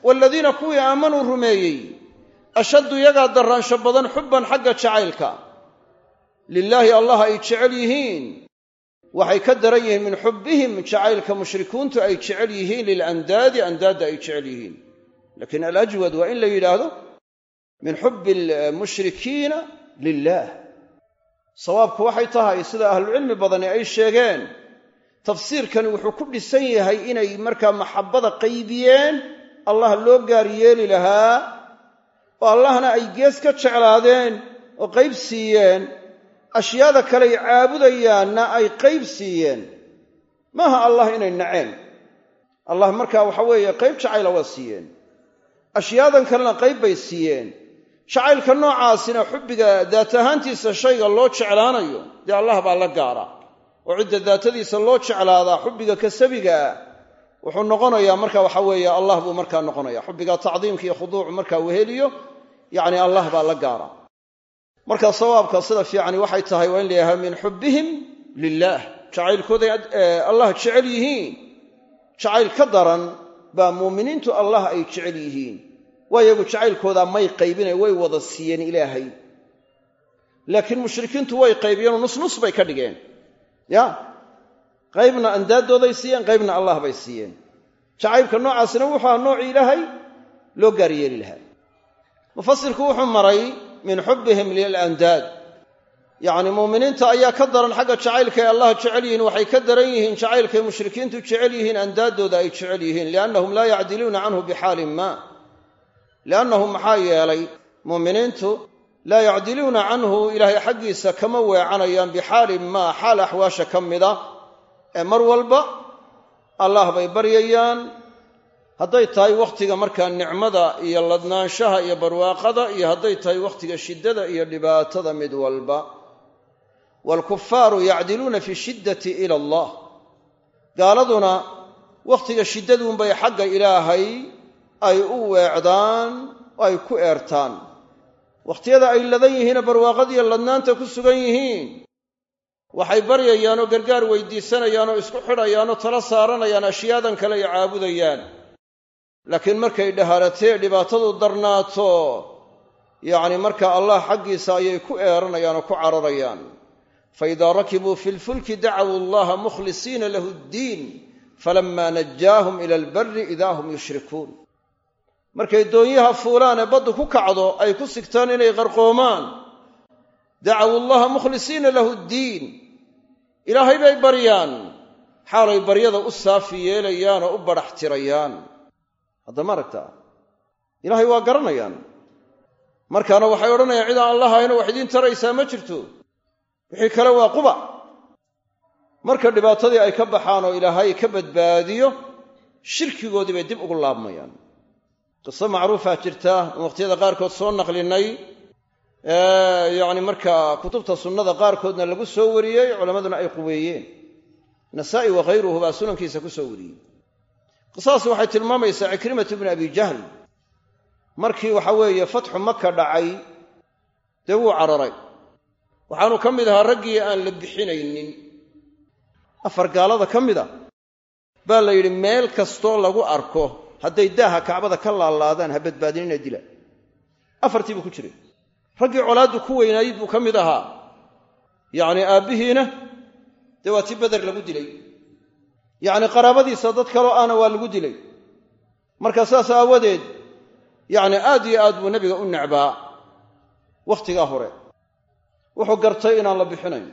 waaladiina kuwii aamanuu rumeeyey ashaddu yagaa darraansho badan xubban xagga jacaylka. Lilaahi allah ay jecel yihiin. Waxay ka daran yihiin min xubbihim jacaylka mushrikuuntu ay jecel yihiin lilandaadi andaadda ay jecel yihiin. Laakiin alajwad waa in la yidhaahdo min xubbi almushrikiina lilaah sawaabku waxay tahay sida ahlucilmi badani ay sheegeen. Tafsiirkani wuxuu ku dhisan yahay inay markaa maxabbada qaybiyeen allah loo gaar yeeli lahaa oo allahna ay gees ka jeclaadeen oo qayb siiyeen. Ashyaada kale ay caabudayaanna ay qayb siiyeen. Maaha allah inay naceen. Allah markaa waxa weeye qayb jacayla waa siiyeen. Ashyaadan kalena qayb bay siiyeen jacaylka noocaasina xubbiga daat ahaantiisa shayga loo jeclaanayo dee allah baa la gaara. Oo cidda daatadiisa loo jeclaadaa xubbiga kasabigaa wuxuu noqonayaa marka waxa weeye allah buu markaa noqonaya xubbiga tacdiimka iyo khuduucu markaa weheliyo yacni allah baa la gaara. Marka sawaabka sida fiicani waxay tahay waa in la yidhahdo min xubbihim lilaah jacaylkooday allah jecel yihiin. Jacayl ka daran baa muuminiintu allah ay jecel yihiin waa iyagu jacaylkoodaa may qaybine way wada siiyeen ilaahay. Laakiin mushrikiintu way qaybiyeenoo nusnus bay ka dhigeen. Ya? Qaybna andaaddooday siiyeen qaybna allah bay siiyeen. Jacaybka noocaasina wuxuu aha noocii ilaahay loo gaar yeeli lahaa. Mufasirku wuxuu maray min xubbihim lilandaad yacni muuminiinta ayaa ka daran xagga jacaylka ay allah jecel yihiin waxay ka daran yihiin jacaylkay mushrikiintu jecel yihiin andaaddooda ay jecel yihiin liannahum laa yacdiluuna canhu bixaalin ma liannahum maxaa yeelay muuminiintu laa yacdiluuna canhu ilaahay xaggiisa kama weecanayaan bixaalin maa xaal axwaasha ka mida ee mar walba allah bay baryayaan hadday tahay wakhtiga markaa nicmada iyo ladnaanshaha iyo barwaaqada iyo hadday tahay wakhtiga shiddada iyo dhibaatada mid walba waalkufaaru yacdiluuna fi shiddati ila allah gaaladuna wakhtiga shiddaduunbay xagga ilaahay ay u weecdaan oo ay ku eertaan. Wakhtiyada ay ladan yihiinoo barwaaqadiiyo ladnaanta ku sugan yihiin. Waxay baryayaan oo gargaar weydiisanayaan oo isku xidhayaan oo tala saaranayaan ashyaadan kale ay caabudayaan. Laakiin markay dhahaaratee dhibaatadu darnaato yacni marka allah xaggiisa ayay ku eeranayaan oo ku cararayaan. Fa idaa rakibuu fi lfulki dacawu allaha mukhlisiina lahu ddiin falama najaahum ila albari idaa hum yushrikuun markay doonyaha fuulaan ee baddu ku kacdo ay ku sigtaan inay qarqoomaan. Dacawu allaha mukhlisiina lahu ddiin ilaahay bay baryaan xaalay baryada u saafi yeelayaan oo u badhax tirayaan. Haddama aragtaa ilaahay waa garanayaan. Markaana waxay odhanayaan cid aan hayno wax idiin taraysaa ma jirto. Wixii kale waa quba. Marka dhibaatadii ay ka baxaan oo ilaahay ka badbaadiyo shirkigoodii bay dib ugu laabmayaan qiso macruufaa jirta in waqhtiyada qaarkood soo naqlinay. Yacni markaa kutubta sunnada qaarkoodna lagu soo wariyey culammaduna ay quweeyeen. Nasaa'i wakhayruhu baa sunankiisa ku soo wariyey. Qisadaas waxay tilmaamaysaa cikrimatu bni abi jahl. Markii waxa weeye fatxu maka dhacay dee wuu cararay. Waxaanu ka mid ahaa raggii aan la bixinaynin. Afar gaalada ka mid a baa la yidhi meel kastoo lagu arko hadday daaha kacbada ka laalaadaan ha badbaadinina dila. Afartii buu ku jiray. Raggii colaaddu ku weynaayid buu ka mid ahaa. Yacni aabbihiina dee waa tii beder lagu dilay. Yacni qaraabadiisa dad kaloo ahna waa lagu dilay. Marka saas aawadeed yacni aad iyo aad buu nebiga u necbaa wakhtigaa hore. Wuxuu gartay inaan la bixinayn.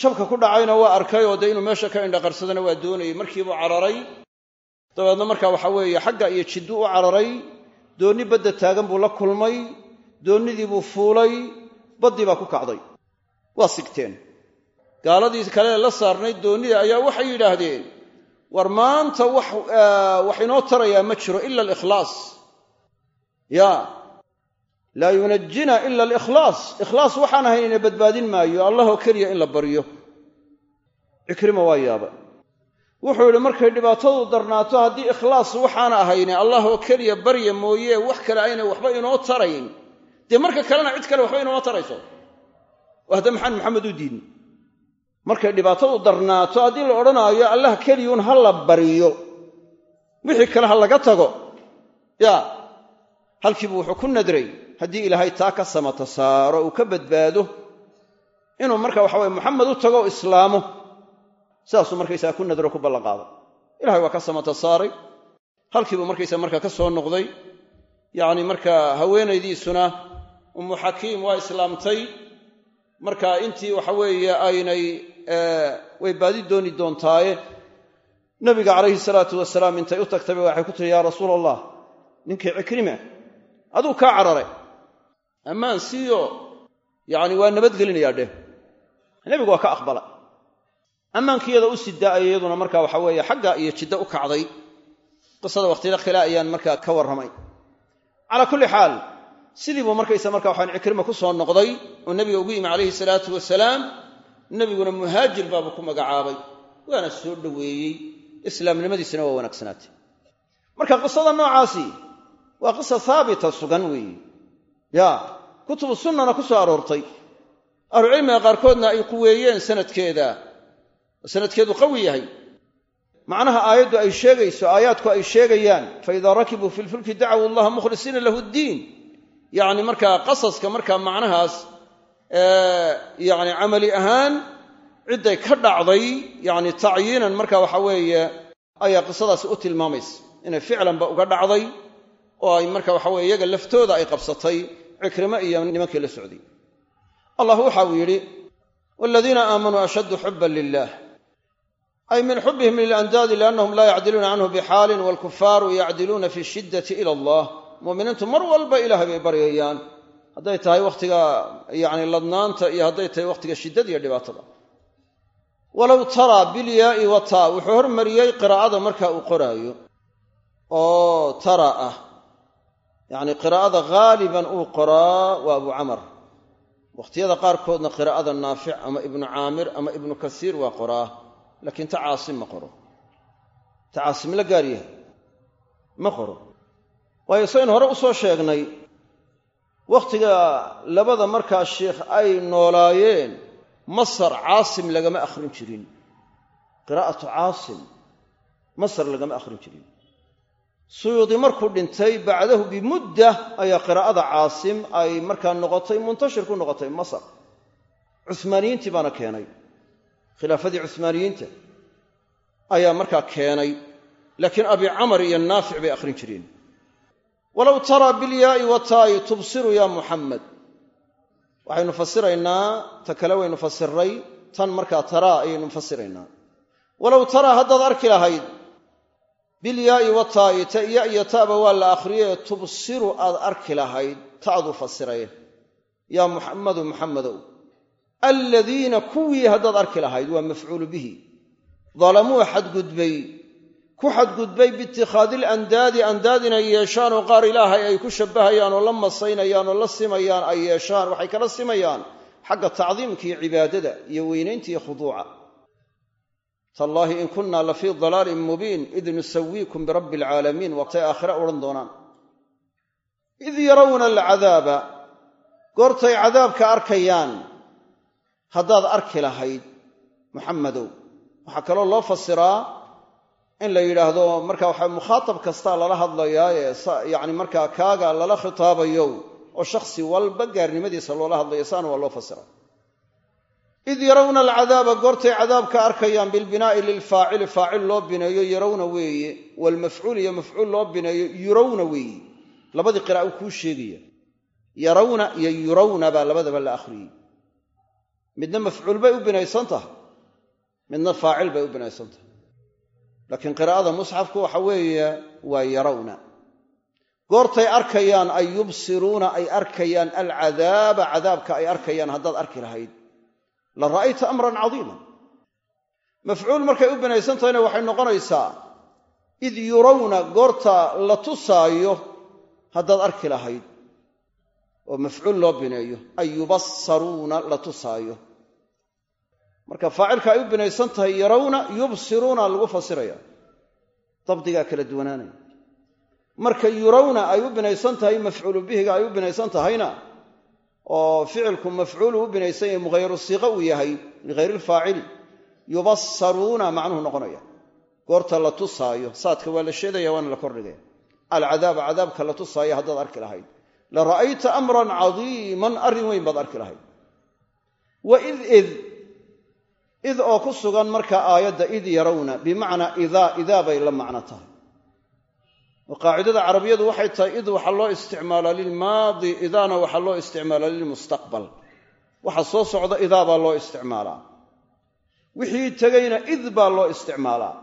Jabka ku dhacayna waa arkay oo dee inuu meesha ka indhaqarsadana waa doonayay. Markiibuu cararay dabeedna markaa waxa weeye xagga iyo jiddu u cararay doonni badda taagan buu la kulmay doonnidii buu fuulay baddii baa ku kacday. Waa sigteen. Gaaladii kale la saarnayd doonnida ayaa waxay yidhaahdeen war maanta wax wax inoo tarayaa ma jiro ila alikhlaas. Ya laa yunajina ila alikhlaas. Ikhlaas waxaan ahayn ina badbaadin maayo allahoo keliya in la baryo cikrima waa yaaba wuxuu yidhi markay dhibaatadu darnaato haddii ikhlaas waxaan ahayne allah oo keliya barya mooye wax kale aynay waxba inoo tarayn. Dee marka kalena cid kale waxba inooma tarayso. Oo hadda maxaan maxamed u diidin. Markay dhibaatadu darnaato haddii la odhanaayo allah keliyuun ha la baryo wixii kale ha laga tago. Ya halkiibu wuxuu ku nadray haddii ilaahay taa ka samata saaro uu ka badbaado inuu marka waxa weye maxamed u tago islaamo sidaasuu markaysaga ku nadro ku ballanqaaday ilahay waa ka samata saaray halkiibuu markaysaga markaa ka soo noqday yacni markaa haweenaydiisuna ummu xakiim waa islaamtay. Marka intii waxa weeye aynay way baadi dooni doontaaye. Nabiga calayhi salaatu wasalaam intay u tagtayba waxay ku tihi yaa rasuula allah ninkii cikrime aduu kaa cararay ammaan siiyo yacni waa nabadgelinayaa dheh. Nebigu waa ka aqbala ammaankiyada u sidaa'ay iyaduna marka waxa weeye xagga iyo jiddo u kacday. Qisada wakhtiyada khilaa ayaan markaa ka warramay. Calaa kulli xaal sidii buu markaysa marka waxaan cikrima ku soo noqday oo nebiga ugu yimi calayhi salaatu wasalaam nebiguna muhaajir baabuu ku magacaabay. Waana soo dhoweeyey. Islaamnimadiisina waa wanaagsanaatay marka qisada noocaasi waa qisa haabita sugan weeye ya kutubu sunnana ku soo aroortay. Ahlucilmiga qaarkoodna ay quweeyeen sanadkeeda sanadkeedu qawi yahay. Macnaha aayaddu ay sheegayso aayaadku ay sheegayaan fa idaa rakibuu fi lfulki dacawu allaha mukhlisiina lahu ddiin yacni markaa qasaska markaa macnahaas yacni camali ahaan cidday ka dhacday yacni tacyiinan marka waxa weeye ayaa qisadaasi u tilmaamaysa. Inay ficlanba uga dhacday oo ay marka waxa weye iyaga laftooda ay qabsatay cikrimo iyo nimankii la socday. Allah waxa uu yidhi waladiina aamanuu ashaddu xuban lilah ay min xubihim lilandaadi liannahum laa yacdiluuna canhu bixaalin waalkufaaru yacdiluuna fi shiddati ila allah mu'miniintu mar walba ilahay bay baryayaan hadday tahay wakhtiga yacni ladnaanta iyo hadday tahay wakhtiga shiddada iyo dhibaatada walow taraa bilyaai wa taa wuxuu hormariyey qiraa'ada marka uu qoraayo oo tara ah yacni qiraa'ada haaliban uu qoraa waa abu camar wakhtiyada qaarkoodna qiraa'ada naafic ama ibnu caamir ama ibnu kasiir waa qoraa laakiin ta caasim ma qoro. Ta caasim la gaar yahay. Ma qoro. Waayo saynu hore u soo sheegnay wakhtiga labada markaa sheikh ay noolaayeen masar caasim lagama akhrin jirin. Qiraa'atu caasim masar lagama akhrin jirin. Suyuudi markuu dhintay bacdahu bimudda ayaa qiraa'ada caasim ay markaa noqotay muntashir ku noqotay masar. Cuhmaaniyiintii baana keenay khilaafadii cuhmaaniyiinta ayaa markaa keenay laakiin abi camar iyo naafic bay akhrin jireen. Walow taraa bilyaai wa taa'i tubsiru ya muxamed waxaynu fasiraynaa ta kale waynu fasiray tan markaa taraa ayaynu fasiraynaa. Walow taraa haddaad arki lahayd bilyaai wa taa'i ta iya iyo ta'ba waa la akhriyee tubsiru aad arki lahayd ta'du fasiraye. Yaa muxammadu muxammadow aladiina kuwii haddaad arki lahayd waa mafcuulu bihi. Dalamuu xadgudbay ku xadgudbay biitikhaadi ilandaadi andaad inay yeeshaan oo qaar ilaahay ay ku shabbahayaan oo la masaynayaan oo la simayaan ay yeeshaan waxay kala simayaan xagga tacdiimka iyo cibaadada iyo weynaynta iyo khuduuca. Tallaahi in kunna la fii dalaalin mubiin id nusawiikum birabbi alcaalamiin waqtay aakhira odhan doonaan. Id yarawna alcadaaba goortay cadaabka arkayaan haddaad arki lahayd muxammadow waxaa kaloo loo fasiraa in la yidhaahdo marka waxa mukhaatab kastaa lala hadlayaa ee yacni markaa kaaga lala khitaabayo oo shakhsi walba gaarnimadiisa loola hadlayo saana waa loo fasira id yarawna alcadaaba goortay cadaabka arkayaan bilbinaa'i lilfaacili faacil loo bineeyo yarawna weeye waalmafcuul iyo mafcuul loo bineeyo yurawna weeye. Labadii qiraa'u kuu sheegaya. Yarawna iyo yurawna baa labadaba la akhriyey midna mafcuul bay u binaysan tahay. Midna faacil bay u binaysan tahay. Laakiin qiraa'ada musxafku waxa weeye waa yarawna. Goortay arkayaan ay yubsiruuna ay arkayaan alcadaaba cadaabka ay arkayaan haddaad arki lahayd. La ra'ayta amran cadiima mafcuul markay u binaysan tahayna waxay noqonaysaa id yurawna goorta la tusaayo haddaad arki lahayd. Oo mafcuul loo bineeyo. Ay yubasaruuna la tusaayo marka faacilka ay u binaysan tahay yarawna yubsiruuna lagu fasiraya. Dabdigaa kala duwanaanaya. Marka yurawna ay u binaysan tahay mafcuulu bihiga ay u binaysan tahayna oo ficilku mafcuulu u binaysan yahay mughayru siiqa uu yahay ligayri ilfaacili yubasaruuna macnuhu noqonaya. Goorta la tusaayo saadka waa la sheedaya waana la kordhigaya alcadaaba cadaabka la tusaayo haddaad arki lahayd. La ra'ayta amran cadiiman arrin weyn baad arki lahayd. Wa id id oo ku sugan marka aayadda id yarawna bimacnaa idaa idaa bay la macno tahay. Oo qaacidada carabiyadu waxay tahay id waxaa loo isticmaalaa lilmaadi idaana waxaa loo isticmaalaa lilmustaqbal waxa soo socda idaa baa loo isticmaalaa wixii tegayna id baa loo isticmaalaa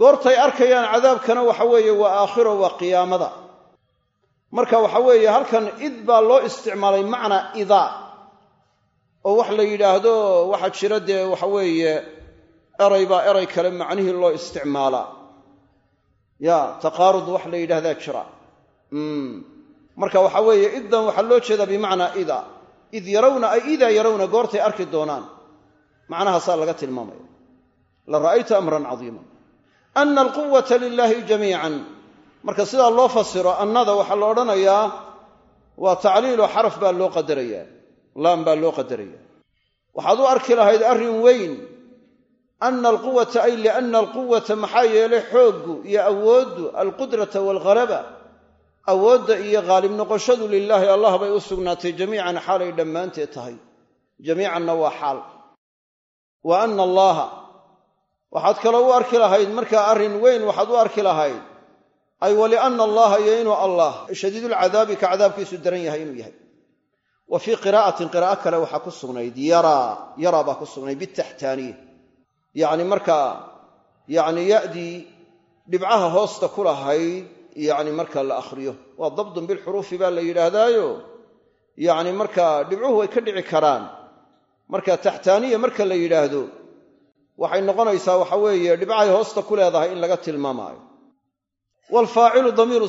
goortay arkayaan cadaabkana waxa weeye waa aakhiro waa qiyaamada. Marka waxa weeye halkan id baa loo isticmaalay macnaa idaa oo wax la yidhaahdo waxaa jira dee waxa weeye eray baa eray kale macnihii loo isticmaalaa ya taqaarud wax la yidhahdaa jira. Marka waxa weeye iddan waxaa loo jeedaa bimacnaa ida. Id yarawna ay idaa yarawna goortay arki doonaan. Macnahaasaa laga tilmaamaya. La ra'ayta amran cadiima ana alquwata lilaahi jamiican. Marka sidaa loo fasiro annada waxaa la odhanayaa waa tacliilo xaraf baa loo qadarayaa laam baa loo qadaraya. Waxaad u arki lahayd arrin weyn. Ana alquwata ay liana alquwata maxaa yeelay xooggu iyo awooddu alqudrata waalghalaba awoodda iyo haalib noqoshadu lilaahi allah bay u sugnaatay jamiican xaalay dhammaanteed tahay. Jamiicanna waa xaal. Wa ana allaha. Waxaad kaloo u arki lahayd markaa arrin weyn waxaad u arki lahayd ay walianna allaha iyo inuu allah shadiidulcadaabi ka cadaabkiisu daran yahay inuu yahay wa fii qiraa'atin qiraa'o kale waxaa ku sugnayd. Yaraa yaraa baa ku sugnayd bitaxtaaniya yacni markaa yacni ya'dii dhibcaha hoosta ku lahayd yacni marka la akhriyo. Waa dabdun bilxuruufi baa la yidhaahdaayo. Yacni markaa dhibcuhu way ka dhici karaan. Marka taxtaaniya marka la yidhaahdo waxay noqonaysaa waxa dhibcahay hoosta ku leedahay in laga tilmaamaayo. Waalfaacilu damiiru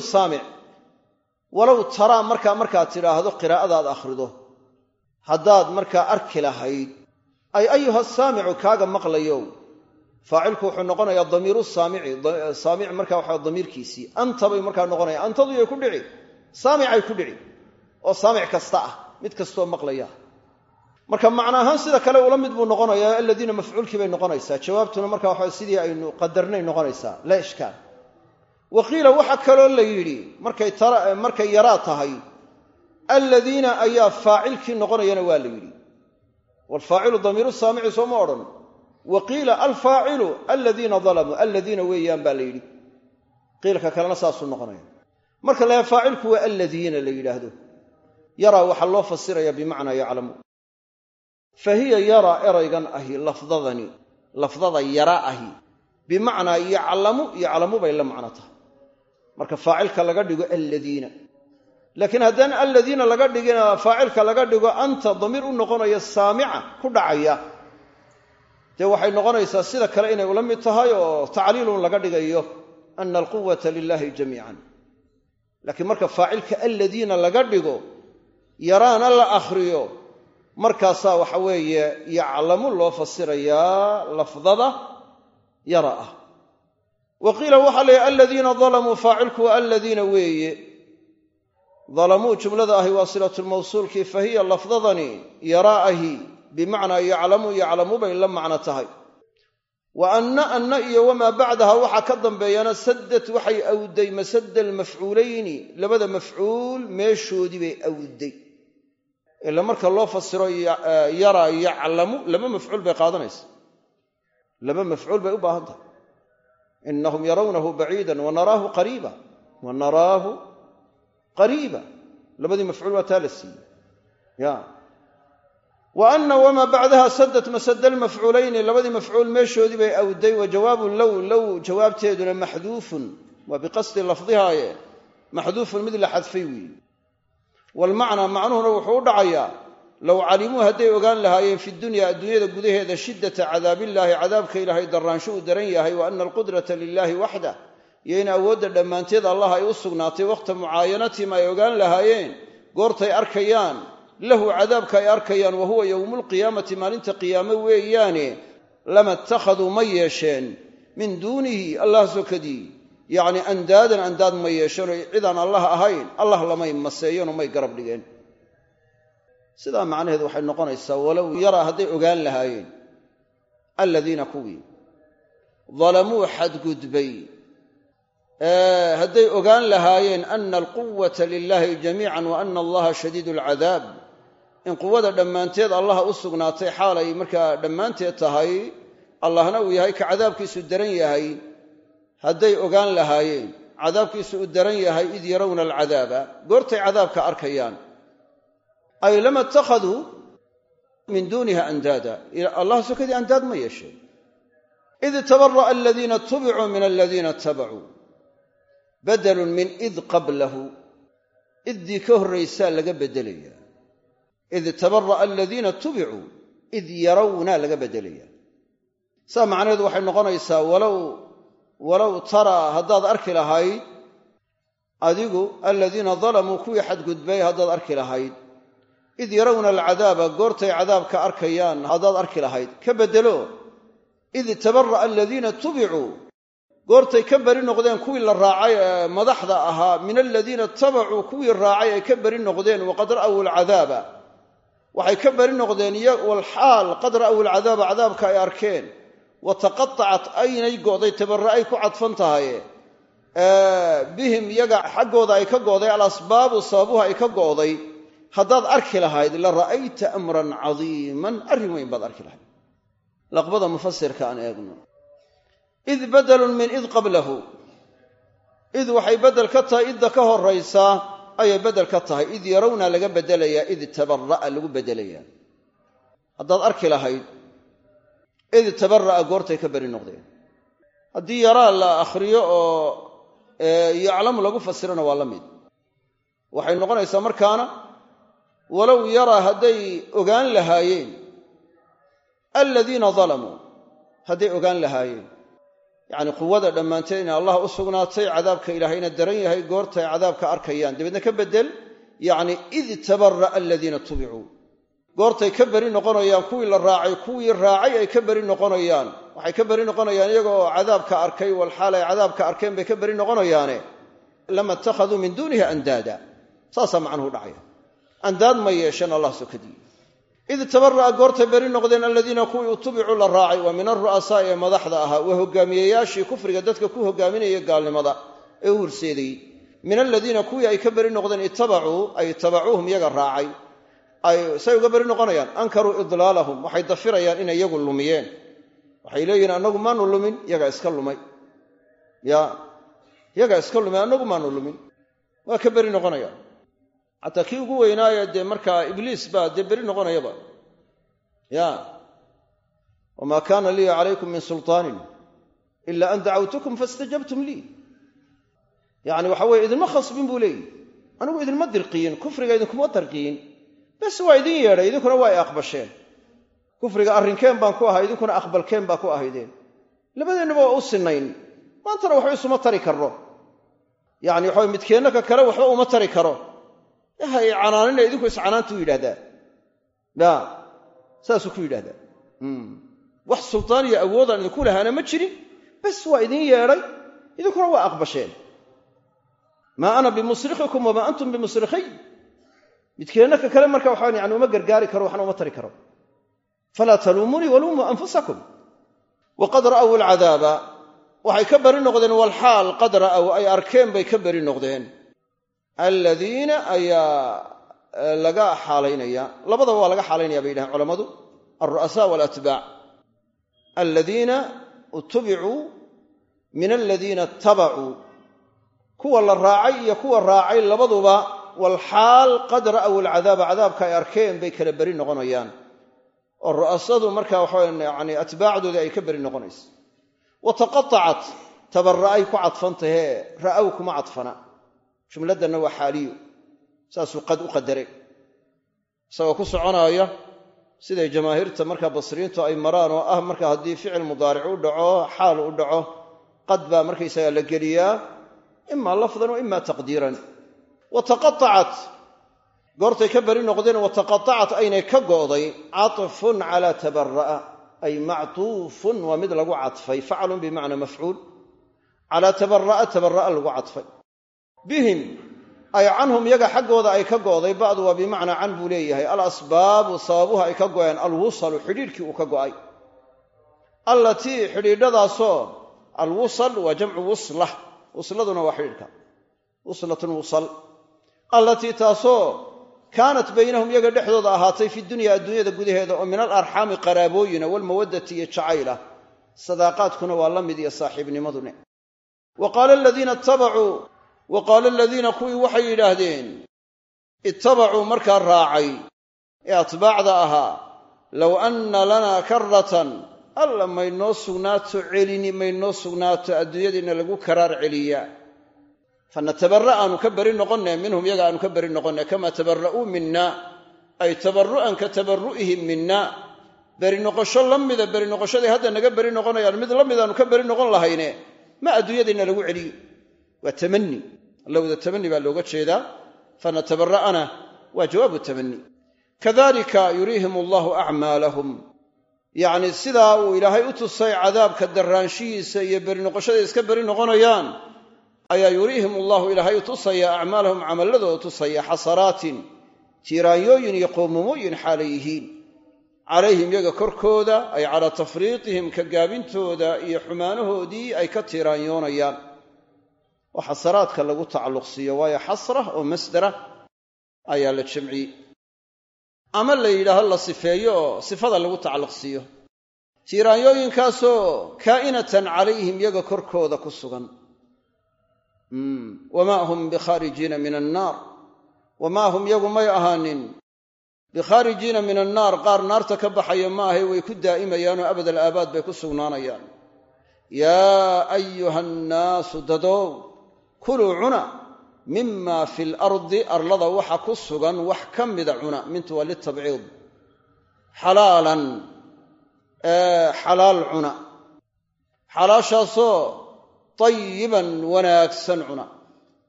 walow taraa markaa markaad tidhaahdo qiraa'adaad akhrido haddaad markaa arki lahayd ay ayuha saamicu kaaga maqlayow. Faacilku wuxuu noqonayaa damiiru saamici saamic markaa waxa damiirkiisii. Anta bay markaa noqonaya antadu yay ku dhici saamicay ku dhici. Oo saamic kasta ah mid kastoo maqlaya. Marka macna ahaan sida kale ula mid buu noqonayaa aladiina mafcuulkii bay noqonaysaa. Jawaabtuna marka waxa sidii aynu qadarnay noqonaysaa laa ishkaal wa qiila waxaa kaloo la yidhi markay yaraa tahay aladiina ayaa faacilkii noqonayana waa la yidhi. Waalfaacilu damiiru saamici sooma odhan. Wa qiila alfaacilu aladiina dalamuu aladiina weeyaan baa la yidhi. Qiilka kalena saasuu noqonaya. Marka la faacilku waa aladiina la yidhaahdo. Yaraa waxaa loo fasiraya bimacnaa yaclamu. Fa hiya yaraa eraygan ahi lafdadani lafdada yara ahi. Bimacnaa yaclamu yaclamu bay la macno tahay marka faacilka laga dhigo aladiina laakiin haddaan aladiina laga dhigina faacilka laga dhigo anta damiir u noqonaya saamica ku dhacaya. Dee waxay noqonaysaa sida kale inay ula mid tahay oo tacliilun laga dhigayo ana alquwata lilahi jamiican. Laakiin marka faacilka aladiina laga dhigo yaraana la akhriyo markaasaa waxa weeye yaclamu loo fasirayaa lafdada yara ah wa qiila waxaa la yidhi aladiina dalamuu faacilku waa aladiina weeye. Dalamuu jumlada ahi waa silatulmawsuulkii fa hiya lafdadani yaraa ahi bimacnaa yaclamu yaclamu bay la macno tahay. Wa anna anna iyo wamaa bacdaha waxaa ka dambeeyana saddad waxay awday masadda almafcuulayni labada mafcuul meeshoodii bay awday. Ila marka loo fasiro yaraa yaclamu laba mafcuul bay qaadanaysa. Laba mafcuul bay u baahan inahum yarawnahu baciidan wa naraahu qariiba wa naraahu qariiba labadii mafcuul waa taa la siiyey ya wa anna wamaa bacdaha sadat masada almafcuulayni labadii mafcuul meeshoodii bay awday wa jawaabu low low jawaabteeduna maxduufun waa biqasdi lafdihaaye maxduufun mid la xadfay weeye waalmacnaa macnuhuna wuxuu u low calimuu hadday ogaan lahaayeen fi dunya adduunyada gudaheeda shiddata cadaabillaahi cadaabka ilaahay darraansho uu daran yahay wa ana alqudrata lilaahi waxdah iyo in awoodda dhammaanteed allah ay u sugnaatay wakhta mucaayanatihim ay ogaan lahaayeen goortay arkayaan lahu cadaabka ay arkayaan wa huwa yowmulqiyaamati maalinta qiyaame weeyaane lama ittakhaduu ma yeesheen min duunihi allah sokadii yacni andaadan andaad ma yeesheenoo cidaan allah ahayn allah lamay maseeyanoo may garab dhigeen sidaa macnaheedu waxay noqonaysaa walow yaraa hadday ogaan lahaayeen aladiina kuwii dalamuu xadgudbay. Hadday ogaan lahaayeen ana alquwata lilaahi jamiican wa ana allaha shadiidu alcadaab in quwada dhammaanteed allaha u sugnaatay xaalay markaa dhammaanteed tahay allahna uu yahay ka cadaabkiisu daran yahay. Hadday ogaan lahaayeen cadaabkiisu uu daran yahay id yarawna alcadaaba. Goortay cadaabka arkayaan ay lama ittakhaduu min duuniha andaada allah sokadii andaad ma yeesheen id tabara'a aladiina tubicuu min aladiina itabacuu badalun min id qablahu iddii ka horraysaa laga beddelaya id tabara'a aladiina tubicuu id yarawna laga beddelaya saa macnaheedu waxay noqonaysaa walow taraa haddaad arki lahayd adigu aladiina dalamuu kuwii xadgudbay haddaad arki lahayd id yarawna alcadaaba goortay cadaabka arkayaan haddaad arki lahayd ka beddelo. Id tabara'a aladiina tubicuu goortay ka beri noqdeen kuwii la raacay ee madaxda ahaa min aladiina itabacuu kuwii raacay ay ka beri noqdeen waqad ra'aw alcadaaba. Waxay ka beri noqdeen walxaal qad ra'aw alcadaaba cadaabka ay arkeen. Wa taqatacat aynay go'day tabara'ay ku cadfan tahaye bihim iyaga xaggooda ay ka go'day alasbaabu sababuhu ay ka go'day haddaad arki lahayd la ra'ayta amran cadiiman arrin weyn baad arki lahayd. Laqbada mufasirka aan eegno. Id badalun min id qablahu. Id waxay beddel ka tahay idda ka horaysaa ayay beddel ka tahay. Id yarawna laga beddelayaa id tabara'a lagu beddelayaa haddaad arki lahayd id tabara'a goortay ka beri noqdeen. Haddii yaraa la akhriyo oo yaclamu lagu fasirana waa la mid. Waxay noqonaysaa markaana walow yaraa hadday ogaan lahaayeen aladiina dalamuu hadday ogaan lahaayeen. Yacni quwada dhammaanteed inay allah u sugnaatay cadaabka ilaahayna daran yahay goortay cadaabka arkayaan. Dabeedna ka beddel yacni id tabara'a aladiina tubicuu goortay ka beri noqonayaan kuwii la raacay kuwii raacay ay ka beri noqonayaan. Waxay ka beri noqonayaan iyaga oo cadaabka arkay walxaal ay cadaabka arkeen bay ka beri noqonayaane. Lama ittakhaduu min duunihi andaada saasaa macnuhu dhacaya andaad ma yeesheen allah sokadii id tabara'a goortay beri noqdeen aladiina kuwii utubicuu la raacay waa min alru'asaa'i ee madaxda ahaa waa hogaamiyeyaashii kufriga dadka ku hogaaminaya gaalnimada ee u horseedayey min aladiina kuwii ay ka beri noqdeen ittabacuu ay itabacuuhum iyaga raacay. Ay say uga beri noqonayaan ankaruu idlaalahum waxay dafirayaan inay iyagu lumiyeen. Waxay leeyihiin annagu maanu lumin yagaa iska lumay. Ya yagaa iska lumay annagu maanu lumin. Waa ka beri noqonayaan xataa kii ugu weynaaya dee markaa ibliis baa dee beri noqonayaba. Ya. Wamaa kaana lii calaykum min sulطaanin ila an dacawtukum faاstajabtum lii yacni waxa weye idinma khasbin buu leeyihi anigu idinma dirqiyin kufriga idinkuma darqiyin bes waa idin yeedhay idinkuna waa aqbasheen. Kufriga arrinkeen baan ku ahay idinkuna aqbalkeen baa ku ahaydeen. Labadeennuba waa u sinayn maantana waxba isuma tari karno yacni waxa midkeenna ka kale waxba uma tari karo ha i canaanina idinku iscanaantuu yidhahdaa. Ya saasuu ku yidhahdaa. Wax sultaan iyo awoodaan idinku lahaana ma jirin bes waa idin yeedhay idinkuna waa aqbasheen. Maa ana bimusrikhikum wamaa antum bimusrikhiy midkeenna ka kale marka waxaan yani uma gargaari karo waxna uma tari karo. Falaa taluumunii waluumuu anfusakum. Waqad ra'aw alcadaaba. Waxay ka beri noqdeen walxaal qad ra'aw ay arkeen bay ka beri noqdeen aladiina ayaa laga xaalaynaya. Labadaba waa laga xaalaynaya bay yidhahen culammadu. Alru'asaa waalatbaac aladiina utubicuu min aladiina ittabacuu kuwa la raacay iyo kuwa raacay labaduba walxaal qad ra'aw alcadaaba cadaabka ay arkeen bay kala beri noqonayaan. Oo ru'asadu marka waxawa yani atbaacdoodii ay ka beri noqonaysa wa taqatacat tabara'ay ku cadfantahee ra'aw kuma cadfana jumladdanna waa xaaliyo saasuu qad u qadaray. Isagoo ku soconaaya siday jamaahiirta markaa basriintu ay maraan oo ah marka haddii ficil mudaaric u dhaco xaal u dhaco qad baa markaysaga la geliyaa imaa lafdan wa ima taqdiiran. Wa taqaacat goortay ka beri noqdeen wataqaacat aynay ka go'day catfun calaa tabara'a ay mactuufun waa mid lagu cadfay faclun bimacnaa mafcuul. Calaa tabara'a tabara'a lagu cadfay bihim ay canhum yaga xaggooda ay ka go'day ba'du waa bimacnaa can buu leeyahay alasbaabu sababuha ay ka go'een alwusalu xidhiidhkii uu ka go'ay. Allatii xidhiidhadaasoo alwusal waa jamcu wusla wusladuna waa xidhiidhka wuslatun wusal. Allatii taasoo kaanat baynahum yaga dhexdooda ahaatay fi dunya adduunyada gudaheeda oo min alarxaami qaraabooyina walmawaddati iyo jacaylah sadaaqaadkuna waa la mid iyo saaxiibnimadune wa qaala aladiina ittabacuu wa qaala aladiina kuwii waxay yidhaahdeen ittabacuu markaa raacay ee atbaacda ahaa low anna lanaa karratan alla maynoo sugnaato celini maynoo sugnaato adduunyadiinna lagu karaar celiyaa fanatabarra aanu ka beri noqonne minhum yaga aanu ka beri noqonne kamaa tabara'uu minna ay tabarru'an ka tabarru'ihim minna. Beri noqosho la mida beri noqoshaday hadda naga beri noqonayaan mid la mid aanu ka beri noqon lahayne ma adduunyadiinna lagu celiyo. Waa tamani lowda tamani baa looga jeedaa fanatabara'ana waa jawaabu tamani kadalika yuriihim allahu acmaalahum yacni sidaa uu ilaahay u tusay cadaabka darraanshihiisa iyo beri noqoshaday iska beri noqonayaan ayaa yuriihim allahu ilaahay u tusaya acmaalahum camalladooda tusaya xasaraatin tiiraanyooyin iyo qoomamooyin xaalay yihiin. Calayhim yaga korkooda ay calaa tafriiqihim ka gaabintooda iyo xumaanahoodii ay ka tiiraanyoonayaan oo xasaraadka lagu tacalluqsiiyo waayo xasra oo masdara ayaa la jamciyey ama la yidhaaho la sifeeyo oo sifada lagu tacalluqsiiyo. Tiiraanyooyinkaasoo kaa'inatan calayhim yaga korkooda ku sugan. Wamaa hum bikhaarijiina min annaar. Wamaa hum yagu may ahaanin bikhaarijiina min annaar qaar naarta ka baxaya ma ahay way ku daa'imayaanoo abad alaabaad bay ku sugnaanayaan. Yaa ayuha annaasu dadow kuluu cuna mima fi lardi arlada waxa ku sugan wax ka mida cuna mintu waa litabciid. Xalaalan xalaal cuna. Xalaashaasoo tayiban wanaagsan cuna.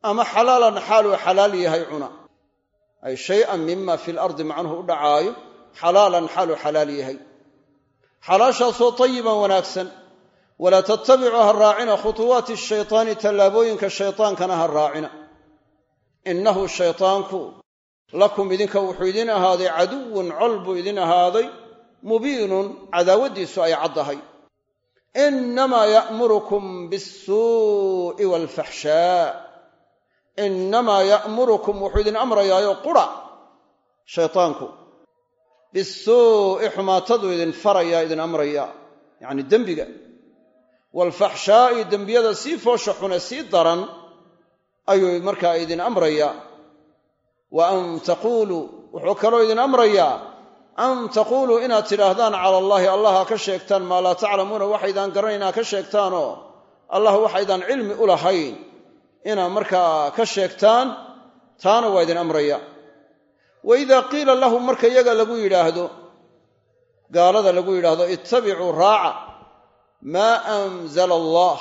Ama xalaalan xaaluu xalaal yahay cuna. Ay shay-an mima fi lardi macnuhu u dhacaayo xalaalan xaaluu xalaal yahay. Xalaashaasoo tayiban wanaagsan walaa tattabicu ha raacina khutuwaati shaytaani tallaabooyinka shaytaankana ha raacina innahu shaytaanku lakum idinka wuxuu idin ahaaday caduwun col buu idin ahaaday mubiinun cadaawaddiisu ay caddahay innamaa ya'murukum biasuu'i waalfaxshaa innamaa ya'murukum wuxuu idin amrayaayo qura shaytaanku bisuu'i xumaataduu idin farayaa idin amrayaa yacni dembiga waalfaxshaa'i dembiyada sii foosha xune sii daran ayuu markaa idin amrayaa. Wa an taquuluu wuxuu kaloo idin amrayaa an taquuluu inaad tidhaahdaan cala allaahi allah ha ka sheegtaan maa laa taclamuuna waxaydaan garanayn ha ka sheegtaanoo allah waxaydaan cilmi u lahayn inaad markaa ka sheegtaan taana waa idin amraya wa idaa qiila lahum marka iyaga lagu yidhaahdo gaalada lagu yidhaahdo ittabicuu raaca maa anzala allah